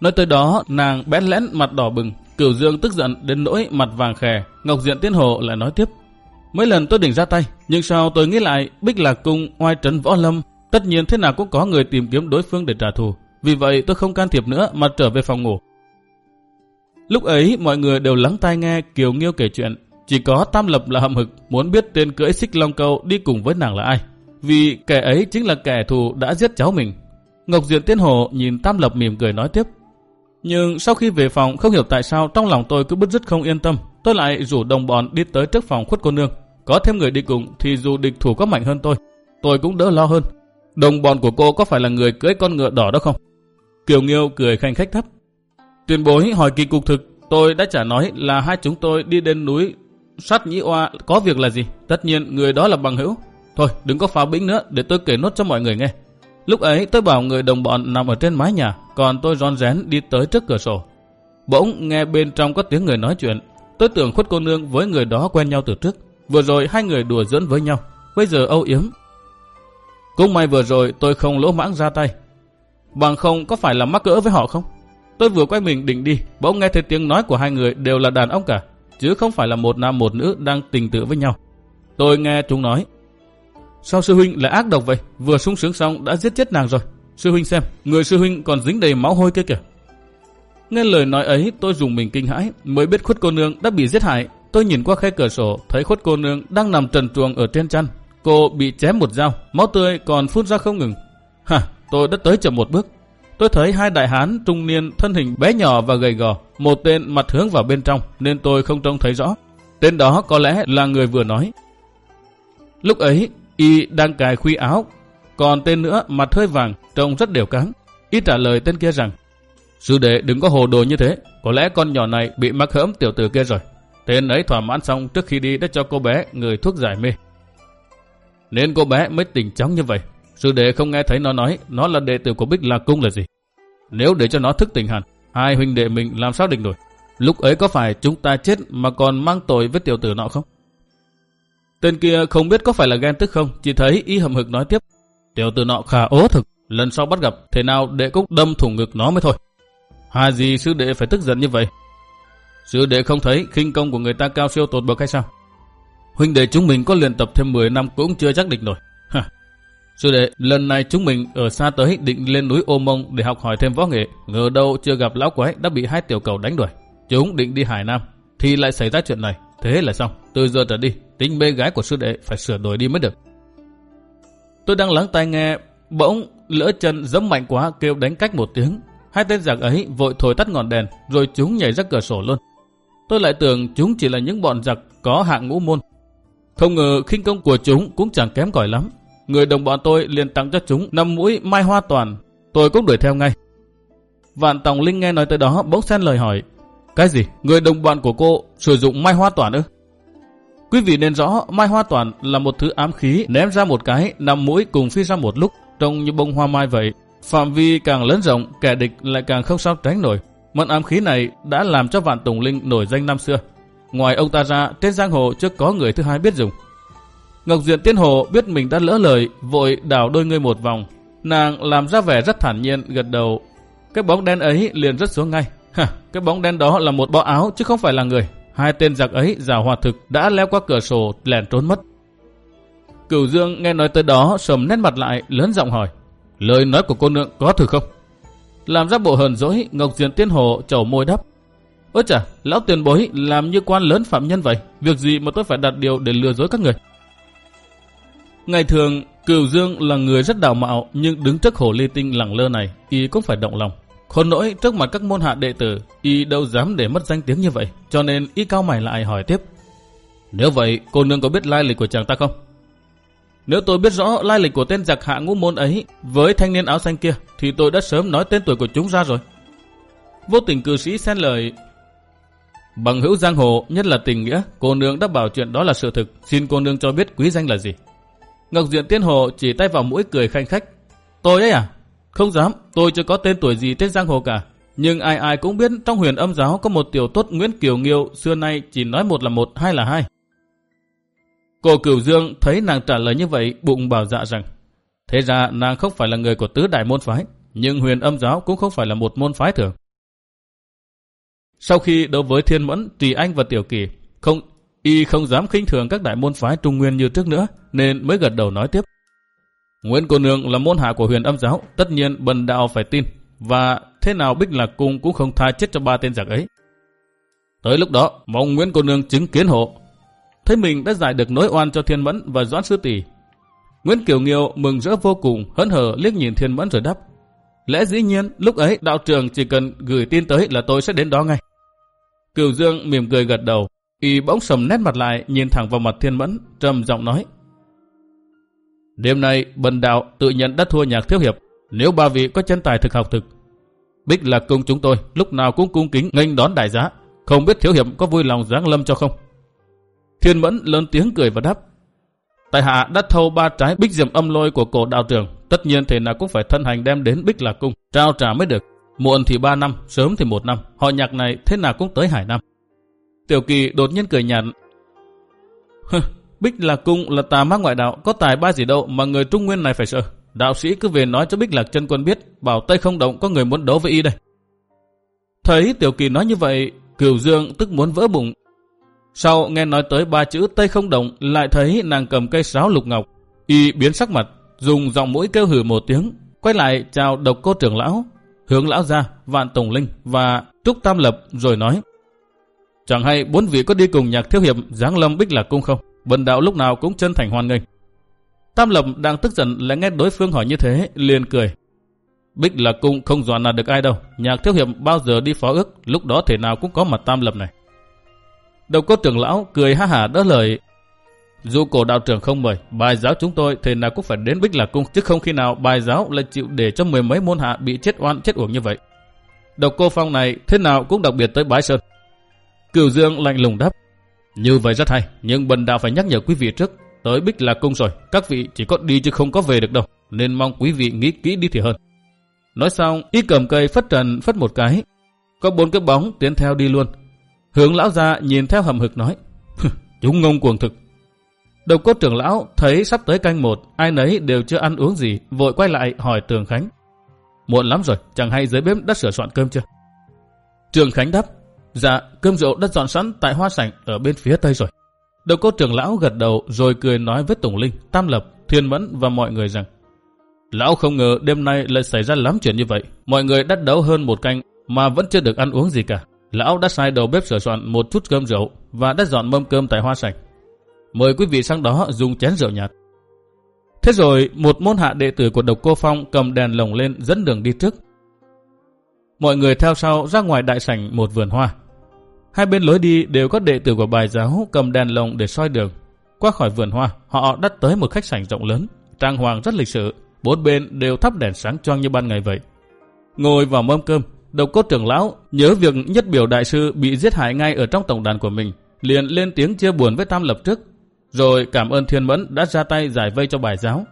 Nói tới đó, nàng bén lén mặt đỏ bừng, Cửu Dương tức giận đến nỗi mặt vàng khè, Ngọc Diện Tiên Hồ lại nói tiếp. Mấy lần tôi định ra tay, nhưng sao tôi nghĩ lại Bích Lạc Cung oai trấn võ lâm, tất nhiên thế nào cũng có người tìm kiếm đối phương để trả thù. Vì vậy tôi không can thiệp nữa mà trở về phòng ngủ. Lúc ấy mọi người đều lắng tai nghe Kiều Nghiêu kể chuyện. Chỉ có Tam Lập là hậm hực muốn biết tên cưỡi xích long câu đi cùng với nàng là ai. Vì kẻ ấy chính là kẻ thù đã giết cháu mình. Ngọc Diện Tiên Hồ nhìn Tam Lập mỉm cười nói tiếp. Nhưng sau khi về phòng không hiểu tại sao trong lòng tôi cứ bứt rứt không yên tâm. Tôi lại rủ đồng bọn đi tới trước phòng khuất cô nương. Có thêm người đi cùng thì dù địch thủ có mạnh hơn tôi, tôi cũng đỡ lo hơn. Đồng bọn của cô có phải là người cưới con ngựa đỏ đó không? Kiều Nghiêu cười khanh khách thấp. Tuyên bối hỏi kỳ cục thực, tôi đã trả nói là hai chúng tôi đi đến núi sát nhĩ oa có việc là gì. Tất nhiên người đó là bằng hữu. Thôi đừng có phá bĩnh nữa để tôi kể nốt cho mọi người nghe. Lúc ấy tôi bảo người đồng bọn nằm ở trên mái nhà, còn tôi rón rén đi tới trước cửa sổ. Bỗng nghe bên trong có tiếng người nói chuyện. Tôi tưởng khuất cô nương với người đó quen nhau từ trước. Vừa rồi hai người đùa giỡn với nhau. Bây giờ âu yếm. Cũng may vừa rồi tôi không lỗ mãng ra tay. Bằng không có phải là mắc cỡ với họ không? Tôi vừa quay mình định đi, bỗng nghe thấy tiếng nói của hai người đều là đàn ông cả, chứ không phải là một nam một nữ đang tình tự với nhau. Tôi nghe chúng nói, sao sư huynh lại ác độc vậy? Vừa sung sướng xong đã giết chết nàng rồi. Sư huynh xem, người sư huynh còn dính đầy máu hôi kia kìa. Nghe lời nói ấy tôi dùng mình kinh hãi, mới biết khuất cô nương đã bị giết hại. Tôi nhìn qua khe cửa sổ, thấy khuất cô nương đang nằm trần truồng ở trên chăn. Cô bị chém một dao, máu tươi còn phun ra không ngừng. Hả, tôi đã tới chậm một bước. Tôi thấy hai đại hán trung niên thân hình bé nhỏ và gầy gò, một tên mặt hướng vào bên trong nên tôi không trông thấy rõ. Tên đó có lẽ là người vừa nói. Lúc ấy, y đang cài khuy áo, còn tên nữa mặt hơi vàng, trông rất đều cắn. Y trả lời tên kia rằng, Sư đệ đừng có hồ đồ như thế, có lẽ con nhỏ này bị mắc hỡm tiểu tử kia rồi. Tên ấy thỏa mãn xong trước khi đi đã cho cô bé người thuốc giải mê. Nên cô bé mới tỉnh chóng như vậy. Sư đệ không nghe thấy nó nói nó là đệ tử của Bích Lạc Cung là gì. Nếu để cho nó thức tỉnh hẳn, hai huynh đệ mình làm sao định nổi. Lúc ấy có phải chúng ta chết mà còn mang tội với tiểu tử nọ không? Tên kia không biết có phải là ghen tức không, chỉ thấy y hầm hực nói tiếp. Tiểu tử nọ khả ố thực, lần sau bắt gặp, thế nào đệ cũng đâm thủng ngực nó mới thôi. Hà gì sư đệ phải tức giận như vậy? Sư đệ không thấy khinh công của người ta cao siêu tột bậc hay sao? Huynh đệ chúng mình có luyện tập thêm 10 năm cũng chưa chắc định nổi. Sư đệ, lần này chúng mình ở xa tới định lên núi Ô Mông để học hỏi thêm võ nghệ. Ngờ đâu chưa gặp lão quái đã bị hai tiểu cầu đánh đuổi. Chúng định đi Hải Nam, thì lại xảy ra chuyện này. Thế là xong, từ giờ trở đi, tính bê gái của sư đệ phải sửa đổi đi mới được. Tôi đang lắng tai nghe, bỗng lỡ chân giẫm mạnh quá kêu đánh cách một tiếng. Hai tên giặc ấy vội thổi tắt ngọn đèn, rồi chúng nhảy ra cửa sổ luôn. Tôi lại tưởng chúng chỉ là những bọn giặc có hạng ngũ môn. Không ngờ khinh công của chúng cũng chẳng kém cỏi lắm, người đồng bọn tôi liền tặng cho chúng năm mũi mai hoa toàn. Tôi cũng đuổi theo ngay. Vạn Tòng Linh nghe nói tới đó bỗng xen lời hỏi. Cái gì? Người đồng bọn của cô sử dụng mai hoa toàn ư? Quý vị nên rõ mai hoa toàn là một thứ ám khí ném ra một cái, nằm mũi cùng phi ra một lúc, trông như bông hoa mai vậy. Phạm vi càng lớn rộng, kẻ địch lại càng không sao tránh nổi. Mật ám khí này đã làm cho Vạn Tùng Linh nổi danh năm xưa. Ngoài ông ta ra, trên giang hồ chưa có người thứ hai biết dùng. Ngọc Duyện Tiên Hồ biết mình đã lỡ lời, vội đảo đôi người một vòng. Nàng làm ra vẻ rất thản nhiên, gật đầu. Cái bóng đen ấy liền rất xuống ngay. Hả, cái bóng đen đó là một bó áo chứ không phải là người. Hai tên giặc ấy giả hòa thực đã leo qua cửa sổ lẻn trốn mất. Cửu Dương nghe nói tới đó sầm nét mặt lại lớn giọng hỏi. Lời nói của cô nương có thử không? Làm ra bộ hờn dỗi, Ngọc Duyện Tiên Hồ chầu môi đắp. Ôi chà, lão tiền bối làm như quan lớn phạm nhân vậy. Việc gì mà tôi phải đặt điều để lừa dối các người? Ngày thường, Cửu Dương là người rất đào mạo, nhưng đứng trước hồ ly tinh lẳng lơ này, y cũng phải động lòng. Khốn nỗi trước mặt các môn hạ đệ tử, y đâu dám để mất danh tiếng như vậy, cho nên y cao mày lại hỏi tiếp. Nếu vậy, cô nương có biết lai lịch của chàng ta không? Nếu tôi biết rõ lai lịch của tên giặc hạ ngũ môn ấy với thanh niên áo xanh kia, thì tôi đã sớm nói tên tuổi của chúng ra rồi. Vô tình cư sĩ xen lời Bằng hữu giang hồ, nhất là tình nghĩa, cô nương đã bảo chuyện đó là sự thực, xin cô nương cho biết quý danh là gì. Ngọc Diện Tiên Hồ chỉ tay vào mũi cười khanh khách. Tôi ấy à? Không dám, tôi chưa có tên tuổi gì trên giang hồ cả. Nhưng ai ai cũng biết trong huyền âm giáo có một tiểu tốt Nguyễn Kiều Nghiêu xưa nay chỉ nói một là một, hai là hai. Cô Cửu Dương thấy nàng trả lời như vậy bụng bảo dạ rằng Thế ra nàng không phải là người của tứ đại môn phái, nhưng huyền âm giáo cũng không phải là một môn phái thường. Sau khi đấu với Thiên Mẫn, Trì Anh và Tiểu Kỳ, không Y không dám khinh thường các đại môn phái trung nguyên như trước nữa, nên mới gật đầu nói tiếp. Nguyễn Cô Nương là môn hạ của huyền âm giáo, tất nhiên bần đạo phải tin, và thế nào Bích Lạc Cung cũng không tha chết cho ba tên giặc ấy. Tới lúc đó, mong Nguyễn Cô Nương chứng kiến hộ. Thấy mình đã giải được nỗi oan cho Thiên Mẫn và Doãn Sư Tỷ. Nguyễn Kiều Nghiêu mừng rỡ vô cùng, hớn hở liếc nhìn Thiên Mẫn rồi đáp. Lẽ dĩ nhiên, lúc ấy đạo trưởng chỉ cần gửi tin tới là tôi sẽ đến đó ngay. Kiều Dương mỉm cười gật đầu, Y bỗng sầm nét mặt lại, nhìn thẳng vào mặt thiên mẫn, trầm giọng nói. Đêm nay, bần đạo tự nhận đã thua nhạc thiếu hiệp, nếu ba vị có chân tài thực học thực. Bích là cung chúng tôi, lúc nào cũng cung kính nghênh đón đại giá. Không biết thiếu hiệp có vui lòng giáng lâm cho không? Thiên Mẫn lớn tiếng cười và đáp. Tại hạ đã thâu ba trái bích diệm âm lôi của cổ đạo trưởng. Tất nhiên thì nào cũng phải thân hành đem đến bích lạc cung. Trao trả mới được. Muộn thì ba năm, sớm thì một năm. Họ nhạc này thế nào cũng tới hải năm. Tiểu kỳ đột nhiên cười nhạt. [LAUGHS] bích lạc cung là tà ma ngoại đạo. Có tài ba gì đâu mà người trung nguyên này phải sợ. Đạo sĩ cứ về nói cho bích lạc chân quân biết. Bảo Tây không động có người muốn đấu với y đây. Thấy Tiểu Kỳ nói như vậy, Cửu Dương tức muốn vỡ bụng. Sau nghe nói tới ba chữ Tây không động, lại thấy nàng cầm cây sáo lục ngọc. Y biến sắc mặt, dùng giọng mũi kêu hử một tiếng, quay lại chào độc cô trưởng lão, hướng lão ra, vạn tổng linh và trúc tam lập rồi nói. Chẳng hay bốn vị có đi cùng nhạc thiếu hiệp giáng lâm bích lạc cung không? Vân đạo lúc nào cũng chân thành hoan nghênh. Tam lập đang tức giận lại nghe đối phương hỏi như thế, liền cười. Bích là cung không dọa nạt được ai đâu. Nhạc thiếu hiệp bao giờ đi phó ước, lúc đó thể nào cũng có mặt tam lập này. Đầu cốt trưởng lão cười ha hả đỡ lời. Dù cổ đạo trưởng không mời, bài giáo chúng tôi thể nào cũng phải đến Bích Lạc Cung, chứ không khi nào bài giáo lại chịu để cho mười mấy môn hạ bị chết oan chết uổng như vậy. Độc cô phong này thế nào cũng đặc biệt tới bái sơn. Cửu Dương lạnh lùng đáp. Như vậy rất hay, nhưng bần đạo phải nhắc nhở quý vị trước, tới Bích Lạc Cung rồi, các vị chỉ có đi chứ không có về được đâu, nên mong quý vị nghĩ kỹ đi thì hơn. Nói xong, y cầm cây phất trần phất một cái. Có bốn cái bóng tiến theo đi luôn. Hướng lão ra nhìn theo hầm hực nói. Chúng ngông cuồng thực. Đầu cốt trưởng lão thấy sắp tới canh một, ai nấy đều chưa ăn uống gì, vội quay lại hỏi Trường Khánh. Muộn lắm rồi, chẳng hay dưới bếp đã sửa soạn cơm chưa? Trường Khánh đáp, dạ, cơm rượu đã dọn sẵn tại hoa sảnh ở bên phía tây rồi. Đầu Cô trưởng lão gật đầu rồi cười nói với Tùng Linh, Tam Lập, Thiên Mẫn và mọi người rằng Lão không ngờ đêm nay lại xảy ra lắm chuyện như vậy. Mọi người đắt đấu hơn một canh mà vẫn chưa được ăn uống gì cả. Lão đã sai đầu bếp sửa soạn một chút cơm rượu và đã dọn mâm cơm tại hoa sảnh. Mời quý vị sang đó dùng chén rượu nhạt. Thế rồi một môn hạ đệ tử của độc cô Phong cầm đèn lồng lên dẫn đường đi trước. Mọi người theo sau ra ngoài đại sảnh một vườn hoa. Hai bên lối đi đều có đệ tử của bài giáo cầm đèn lồng để soi đường. Qua khỏi vườn hoa, họ đắt tới một khách sảnh rộng lớn, trang hoàng rất lịch sự, bốn bên đều thắp đèn sáng choang như ban ngày vậy. Ngồi vào mâm cơm, độc cốt trưởng lão nhớ việc nhất biểu đại sư bị giết hại ngay ở trong tổng đàn của mình, liền lên tiếng chia buồn với Tam Lập trước, rồi cảm ơn Thiên Mẫn đã ra tay giải vây cho bài giáo.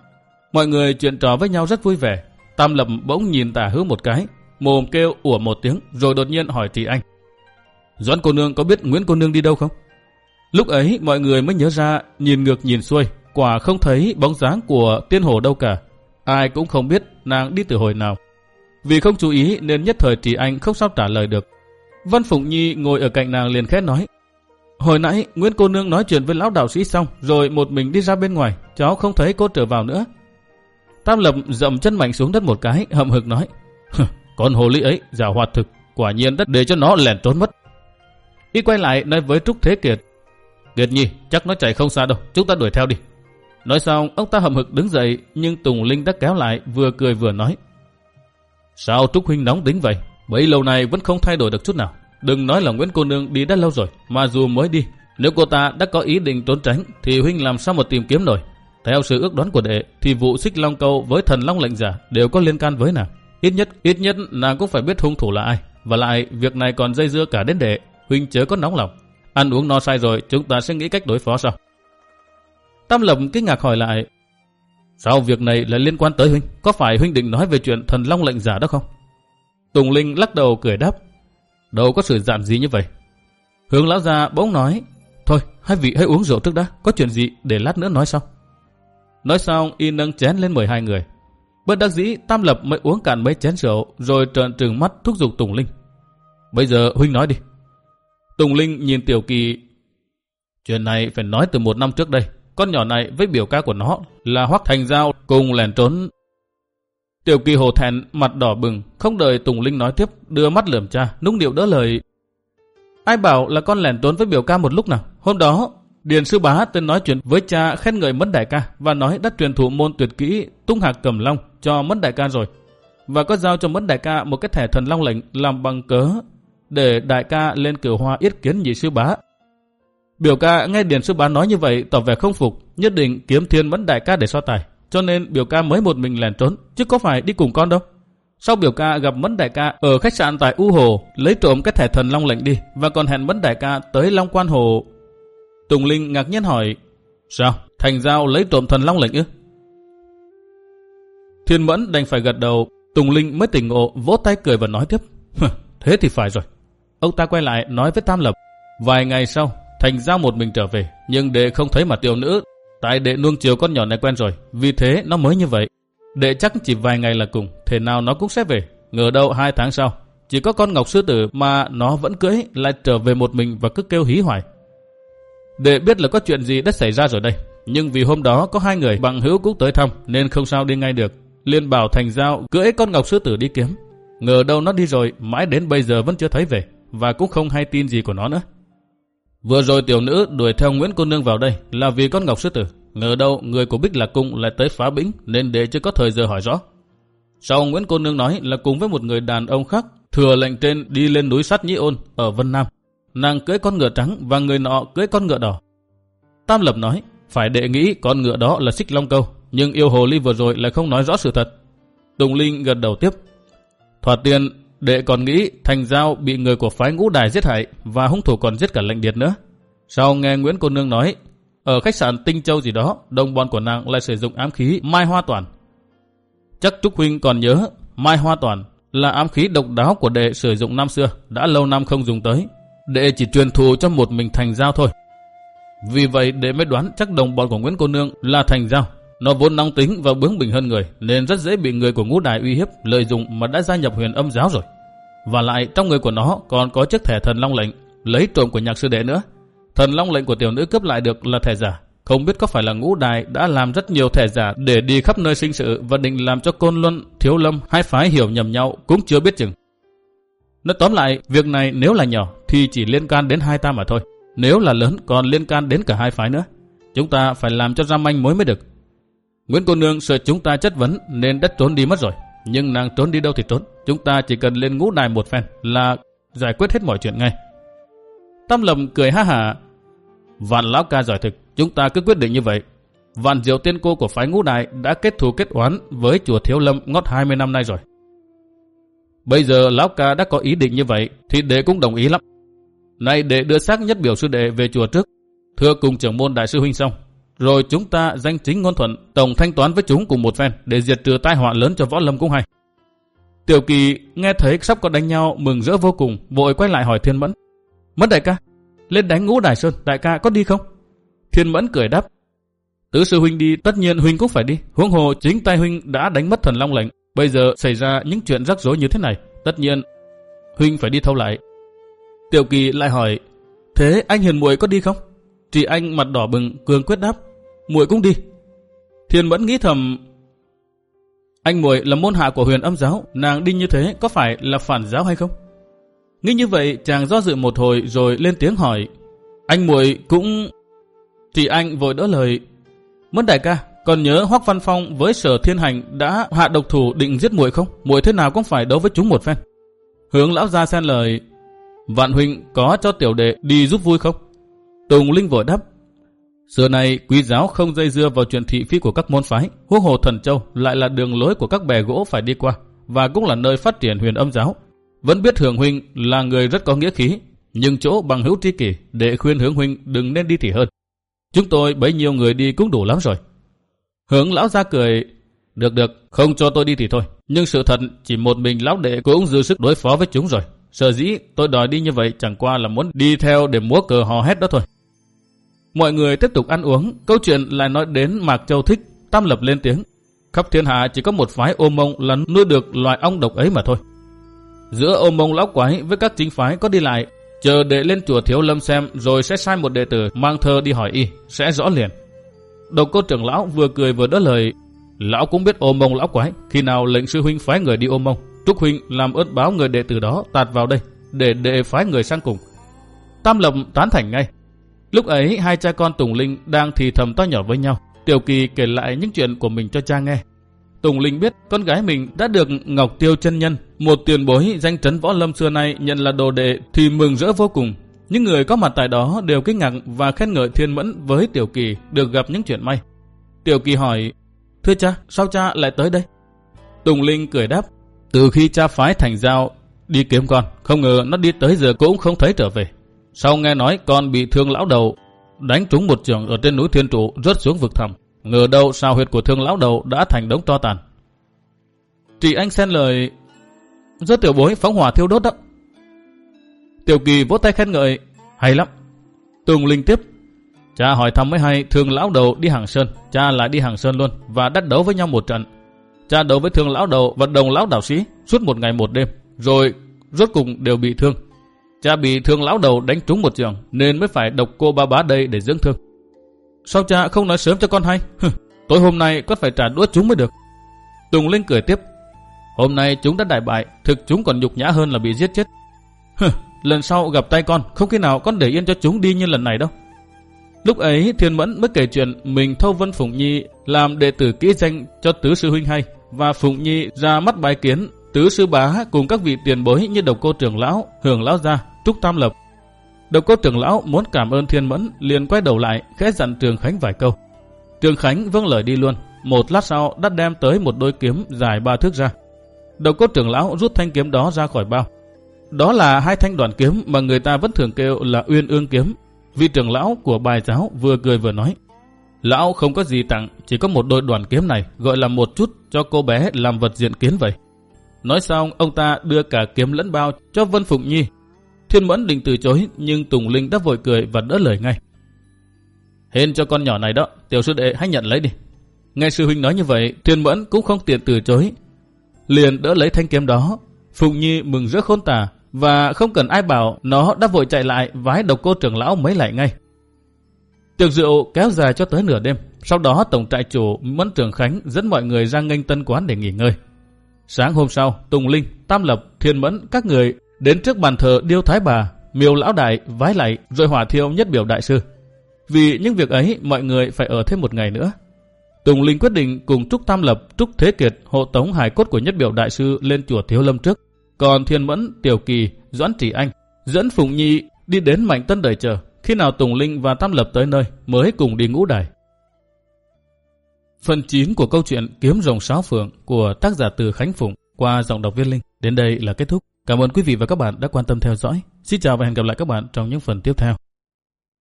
Mọi người chuyện trò với nhau rất vui vẻ. Tam Lập bỗng nhìn tả hứa một cái, mồm kêu ủa một tiếng, rồi đột nhiên hỏi Trì Anh. Doãn cô nương có biết Nguyễn cô nương đi đâu không? Lúc ấy mọi người mới nhớ ra, nhìn ngược nhìn xuôi, quả không thấy bóng dáng của tiên hồ đâu cả. Ai cũng không biết nàng đi từ hồi nào. Vì không chú ý nên nhất thời Trì Anh không sao trả lời được. Văn Phụng Nhi ngồi ở cạnh nàng liền khẽ nói. Hồi nãy Nguyễn cô nương nói chuyện với lão đạo sĩ xong rồi một mình đi ra bên ngoài. Cháu không thấy cô trở vào nữa. Tam Lập dậm chân mạnh xuống đất một cái hậm hực nói. Con hồ ly ấy giả hoạt thực. Quả nhiên đất để cho nó lẻn trốn mất. Y quay lại nói với Trúc Thế Kiệt. Kiệt Nhi chắc nó chạy không xa đâu. Chúng ta đuổi theo đi. Nói xong, ông ta hậm hực đứng dậy, nhưng Tùng Linh đã kéo lại, vừa cười vừa nói. Sao Trúc Huynh nóng tính vậy? Bấy lâu này vẫn không thay đổi được chút nào. Đừng nói là Nguyễn cô nương đi đã lâu rồi, mà dù mới đi, nếu cô ta đã có ý định trốn tránh, thì Huynh làm sao mà tìm kiếm nổi. Theo sự ước đoán của đệ, thì vụ xích long câu với thần long lệnh giả đều có liên can với nàng. Ít nhất, ít nhất nàng cũng phải biết hung thủ là ai. Và lại, việc này còn dây dưa cả đến đệ, Huynh chớ có nóng lòng. Ăn uống no say rồi, chúng ta sẽ nghĩ cách đối phó sau. Tam Lập kinh ngạc hỏi lại. Sao việc này lại liên quan tới huynh? Có phải huynh định nói về chuyện thần long lệnh giả đó không? Tùng Linh lắc đầu cười đáp. Đâu có sự dạn gì như vậy. Hướng lão già bỗng nói. Thôi, hai vị hãy uống rượu trước đã. Có chuyện gì để lát nữa nói sau. Nói xong, y nâng chén lên mời hai người. Bất đắc dĩ, Tam Lập mới uống cạn mấy chén rượu, rồi trợn trừng mắt thúc giục Tùng Linh. Bây giờ huynh nói đi. Tùng Linh nhìn Tiểu Kỳ. Chuyện này phải nói từ một năm trước đây. Con nhỏ này với biểu ca của nó là Hoắc Thành Giao cùng lẻn trốn. Tiểu kỳ hồ thẹn, mặt đỏ bừng, không đợi Tùng Linh nói tiếp, đưa mắt lườm cha, nũng điệu đỡ lời. Ai bảo là con lẻn trốn với biểu ca một lúc nào? Hôm đó, Điền Sư Bá tên nói chuyện với cha khen ngợi Mẫn Đại ca và nói đã truyền thụ môn tuyệt kỹ tung hạc cầm long cho Mẫn Đại ca rồi. Và có giao cho Mẫn Đại ca một cái thẻ thần long lệnh làm bằng cớ để Đại ca lên cửu hoa yết kiến nhị sư bá Biểu ca nghe Điền Sư Bá nói như vậy tỏ vẻ không phục, nhất định kiếm thiên vẫn đại ca để so tài. Cho nên biểu ca mới một mình lèn trốn, chứ có phải đi cùng con đâu. Sau biểu ca gặp Mẫn Đại ca ở khách sạn tại U Hồ, lấy trộm cái thẻ thần Long lệnh đi và còn hẹn Mẫn Đại ca tới Long Quan Hồ. Tùng Linh ngạc nhiên hỏi, sao, thành giao lấy trộm thần Long lệnh ư? Thiên Mẫn đành phải gật đầu, Tùng Linh mới tỉnh ngộ, vỗ tay cười và nói tiếp, thế thì phải rồi. Ông ta quay lại nói với Tam Lập, vài ngày sau, thành giao một mình trở về, nhưng đệ không thấy mặt tiểu nữ, tại đệ nuông chiều con nhỏ này quen rồi, vì thế nó mới như vậy. Đệ chắc chỉ vài ngày là cùng, thế nào nó cũng sẽ về. Ngờ đâu hai tháng sau, chỉ có con ngọc sư tử mà nó vẫn cưới lại trở về một mình và cứ kêu hí hoài. Đệ biết là có chuyện gì đã xảy ra rồi đây. Nhưng vì hôm đó có hai người bằng hữu cũng tới thăm nên không sao đi ngay được. Liên bảo thành giao cưỡi con ngọc sư tử đi kiếm. Ngờ đâu nó đi rồi, mãi đến bây giờ vẫn chưa thấy về. Và cũng không hay tin gì của nó nữa. Vừa rồi tiểu nữ đuổi theo Nguyễn Cô Nương vào đây là vì con ngọc sư tử. Ngờ đâu người của Bích Lạc Cung lại tới phá bĩnh nên để chưa có thời giờ hỏi rõ. Sau Nguyễn Cô Nương nói là cùng với một người đàn ông khác, thừa lệnh trên đi lên núi sắt Nhĩ Ôn ở Vân Nam. Nàng cưỡi con ngựa trắng và người nọ cưỡi con ngựa đỏ. Tam Lập nói, phải đệ nghĩ con ngựa đó là xích long câu, nhưng yêu hồ ly vừa rồi lại không nói rõ sự thật. Tùng Linh gật đầu tiếp. Thoạt tiên đệ còn nghĩ thành giao bị người của phái ngũ đài giết hại và hung thủ còn giết cả lệnh điệt nữa. Sau nghe Nguyễn Cô Nương nói ở khách sạn Tinh Châu gì đó, đồng bọn của nàng lại sử dụng ám khí Mai Hoa Toàn. Chắc Trúc Huynh còn nhớ, Mai Hoa Toàn là ám khí độc đáo của đệ sử dụng năm xưa, đã lâu năm không dùng tới. Đệ chỉ truyền thù cho một mình thành giao thôi. Vì vậy đệ mới đoán chắc đồng bọn của Nguyễn Cô Nương là thành giao. Nó vốn nóng tính và bướng bỉnh hơn người, nên rất dễ bị người của ngũ đài uy hiếp, lợi dụng mà đã gia nhập huyền âm giáo rồi. Và lại trong người của nó còn có chiếc thẻ thần long lệnh, lấy trộm của nhạc sư đệ nữa. Thần long lệnh của tiểu nữ cướp lại được là thẻ giả. Không biết có phải là ngũ đài đã làm rất nhiều thẻ giả để đi khắp nơi sinh sự và định làm cho Côn Luân, Thiếu Lâm hai phái hiểu nhầm nhau cũng chưa biết chừng. Nói tóm lại, việc này nếu là nhỏ thì chỉ liên can đến hai ta mà thôi. Nếu là lớn còn liên can đến cả hai phái nữa. Chúng ta phải làm cho ra manh mối mới được. Nguyễn cô nương sợ chúng ta chất vấn nên đã trốn đi mất rồi. Nhưng nàng trốn đi đâu thì trốn. Chúng ta chỉ cần lên ngũ đài một phen là giải quyết hết mọi chuyện ngay. Tâm lầm cười ha hả Vạn lão ca giỏi thực, chúng ta cứ quyết định như vậy. Vạn diệu tiên cô của phái ngũ đại đã kết thù kết oán với chùa Thiếu Lâm ngót 20 năm nay rồi. Bây giờ lão ca đã có ý định như vậy thì đệ cũng đồng ý lắm. Này đệ đưa xác nhất biểu sư đệ về chùa trước, thưa cùng trưởng môn đại sư huynh xong. Rồi chúng ta danh chính ngôn thuận tổng thanh toán với chúng cùng một phen để diệt trừ tai họa lớn cho võ lâm cũng hay. Tiểu kỳ nghe thấy sắp có đánh nhau mừng rỡ vô cùng, vội quay lại hỏi thiên mẫn. Mất đại ca, lên đánh ngũ đài sơn, đại ca có đi không? Thiên mẫn cười đáp. Tứ sư huynh đi, tất nhiên huynh cũng phải đi. Huống hồ chính tay huynh đã đánh mất thần long lệnh. Bây giờ xảy ra những chuyện rắc rối như thế này, tất nhiên huynh phải đi thâu lại. Tiểu kỳ lại hỏi, thế anh hiền muội có đi không? Chị anh mặt đỏ bừng, cường quyết đáp, muội cũng đi. Thiên mẫn nghĩ thầm, anh muội là môn hạ của huyền âm giáo, nàng đi như thế có phải là phản giáo hay không? Nghĩ như vậy chàng do dự một hồi rồi lên tiếng hỏi. Anh muội cũng... Thì anh vội đỡ lời. Mất đại ca, còn nhớ Hoắc Văn Phong với Sở Thiên Hành đã hạ độc thủ định giết muội không? Muội thế nào cũng phải đấu với chúng một phen. Hướng lão gia xen lời. Vạn huynh có cho tiểu đệ đi giúp vui không? Tùng Linh vội đáp. Xưa này quý giáo không dây dưa vào chuyện thị phi của các môn phái. Huống hồ thần châu lại là đường lối của các bè gỗ phải đi qua và cũng là nơi phát triển huyền âm giáo. Vẫn biết Hưởng Huynh là người rất có nghĩa khí, nhưng chỗ bằng hữu tri kỷ để khuyên Hướng Huynh đừng nên đi thì hơn. Chúng tôi bấy nhiêu người đi cũng đủ lắm rồi. Hướng lão ra cười, được được, không cho tôi đi thì thôi. Nhưng sự thật chỉ một mình lão đệ cũng dư sức đối phó với chúng rồi. Sở dĩ tôi đòi đi như vậy chẳng qua là muốn đi theo để múa cờ hò hét đó thôi. Mọi người tiếp tục ăn uống, câu chuyện lại nói đến Mạc Châu Thích, tam lập lên tiếng. Khắp thiên hạ chỉ có một phái ôm mông là nuôi được loài ong độc ấy mà thôi. Giữa ôm mông lão quái với các chính phái có đi lại, chờ để lên chùa Thiếu Lâm xem rồi sẽ sai một đệ tử mang thơ đi hỏi y, sẽ rõ liền. Độc cô trưởng lão vừa cười vừa đỡ lời, lão cũng biết ôm mông lão quái, khi nào lệnh sư huynh phái người đi ôm mông, Trúc huynh làm ơn báo người đệ tử đó tạt vào đây, để đệ phái người sang cùng. Tam Lập tán thành ngay. Lúc ấy hai cha con Tùng Linh đang thì thầm to nhỏ với nhau. Tiểu Kỳ kể lại những chuyện của mình cho cha nghe. Tùng Linh biết con gái mình đã được Ngọc Tiêu chân nhân, một tiền bối danh trấn võ lâm xưa nay nhận là đồ đệ thì mừng rỡ vô cùng. Những người có mặt tại đó đều kinh ngạc và khen ngợi Thiên Mẫn với Tiểu Kỳ được gặp những chuyện may. Tiểu Kỳ hỏi, Thưa cha, sao cha lại tới đây? Tùng Linh cười đáp, Từ khi cha phái thành giao đi kiếm con, không ngờ nó đi tới giờ cũng không thấy trở về. Sau nghe nói con bị thương lão đầu, đánh trúng một trường ở trên núi Thiên Trụ rớt xuống vực thẳm. Ngờ đâu sao huyệt của thương lão đầu đã thành đống to tàn. Chị anh xen lời, rất tiểu bối phóng hỏa thiêu đốt đó. Tiểu kỳ vỗ tay khen ngợi, hay lắm. Tùng Linh tiếp, cha hỏi thăm mới hay thương lão đầu đi hàng sơn, cha lại đi hàng sơn luôn và đắt đấu với nhau một trận. Cha đấu với thương lão đầu và đồng lão đạo sĩ suốt một ngày một đêm, rồi rốt cùng đều bị thương. Cha bị thương lão đầu đánh trúng một trường nên mới phải độc cô ba bá đây để dưỡng thương. Sao cha không nói sớm cho con hay? Tối hôm nay con phải trả đũa chúng mới được. Tùng Linh cười tiếp. Hôm nay chúng đã đại bại, thực chúng còn nhục nhã hơn là bị giết chết. lần sau gặp tay con, không khi nào con để yên cho chúng đi như lần này đâu. Lúc ấy Thiên Mẫn mới kể chuyện mình thâu Vân Phụng Nhi làm đệ tử kỹ danh cho tứ sư huynh hay và Phụng Nhi ra mắt bài kiến tứ sư bá cùng các vị tiền bối như độc cô trưởng lão, hưởng lão gia, trúc tam lập. Độc cô trưởng lão muốn cảm ơn Thiên Mẫn liền quay đầu lại khẽ dặn Trường Khánh vài câu. Trường Khánh vâng lời đi luôn, một lát sau đã đem tới một đôi kiếm dài ba thước ra. Độc cô trưởng lão rút thanh kiếm đó ra khỏi bao. Đó là hai thanh đoàn kiếm mà người ta vẫn thường kêu là uyên ương kiếm. Vị trưởng lão của bài giáo vừa cười vừa nói. Lão không có gì tặng, chỉ có một đôi đoàn kiếm này gọi là một chút cho cô bé làm vật diện kiến vậy. Nói xong, ông ta đưa cả kiếm lẫn bao cho Vân Phụng Nhi. Thiên Mẫn định từ chối, nhưng Tùng Linh đã vội cười và đỡ lời ngay. Hên cho con nhỏ này đó, tiểu sư đệ hãy nhận lấy đi. Nghe sư huynh nói như vậy, Thiên Mẫn cũng không tiện từ chối. Liền đỡ lấy thanh kiếm đó. Phụng Nhi mừng rỡ khôn tả, và không cần ai bảo, nó đã vội chạy lại vái độc cô trưởng lão mấy lại ngay. Tiệc rượu kéo dài cho tới nửa đêm. Sau đó tổng trại chủ Mẫn Trường Khánh dẫn mọi người ra nghênh tân quán để nghỉ ngơi. Sáng hôm sau, Tùng Linh, Tam Lập, Thiên Mẫn, các người đến trước bàn thờ Điêu Thái Bà, miêu lão đại, vái lạy rồi hỏa thiêu nhất biểu đại sư. Vì những việc ấy, mọi người phải ở thêm một ngày nữa. Tùng Linh quyết định cùng Trúc Tam Lập, Trúc Thế Kiệt hộ tống hải cốt của nhất biểu đại sư lên chùa Thiếu Lâm trước. Còn Thiên Mẫn, Tiểu Kỳ, Doãn Chỉ Anh dẫn Phùng Nhi đi đến Mạnh Tân đợi chờ. Khi nào Tùng Linh và Tam Lập tới nơi mới cùng đi ngũ đài. Phần 9 của câu chuyện Kiếm rồng sáo phượng của tác giả từ Khánh Phụng qua giọng đọc viên Linh đến đây là kết thúc. Cảm ơn quý vị và các bạn đã quan tâm theo dõi. Xin chào và hẹn gặp lại các bạn trong những phần tiếp theo.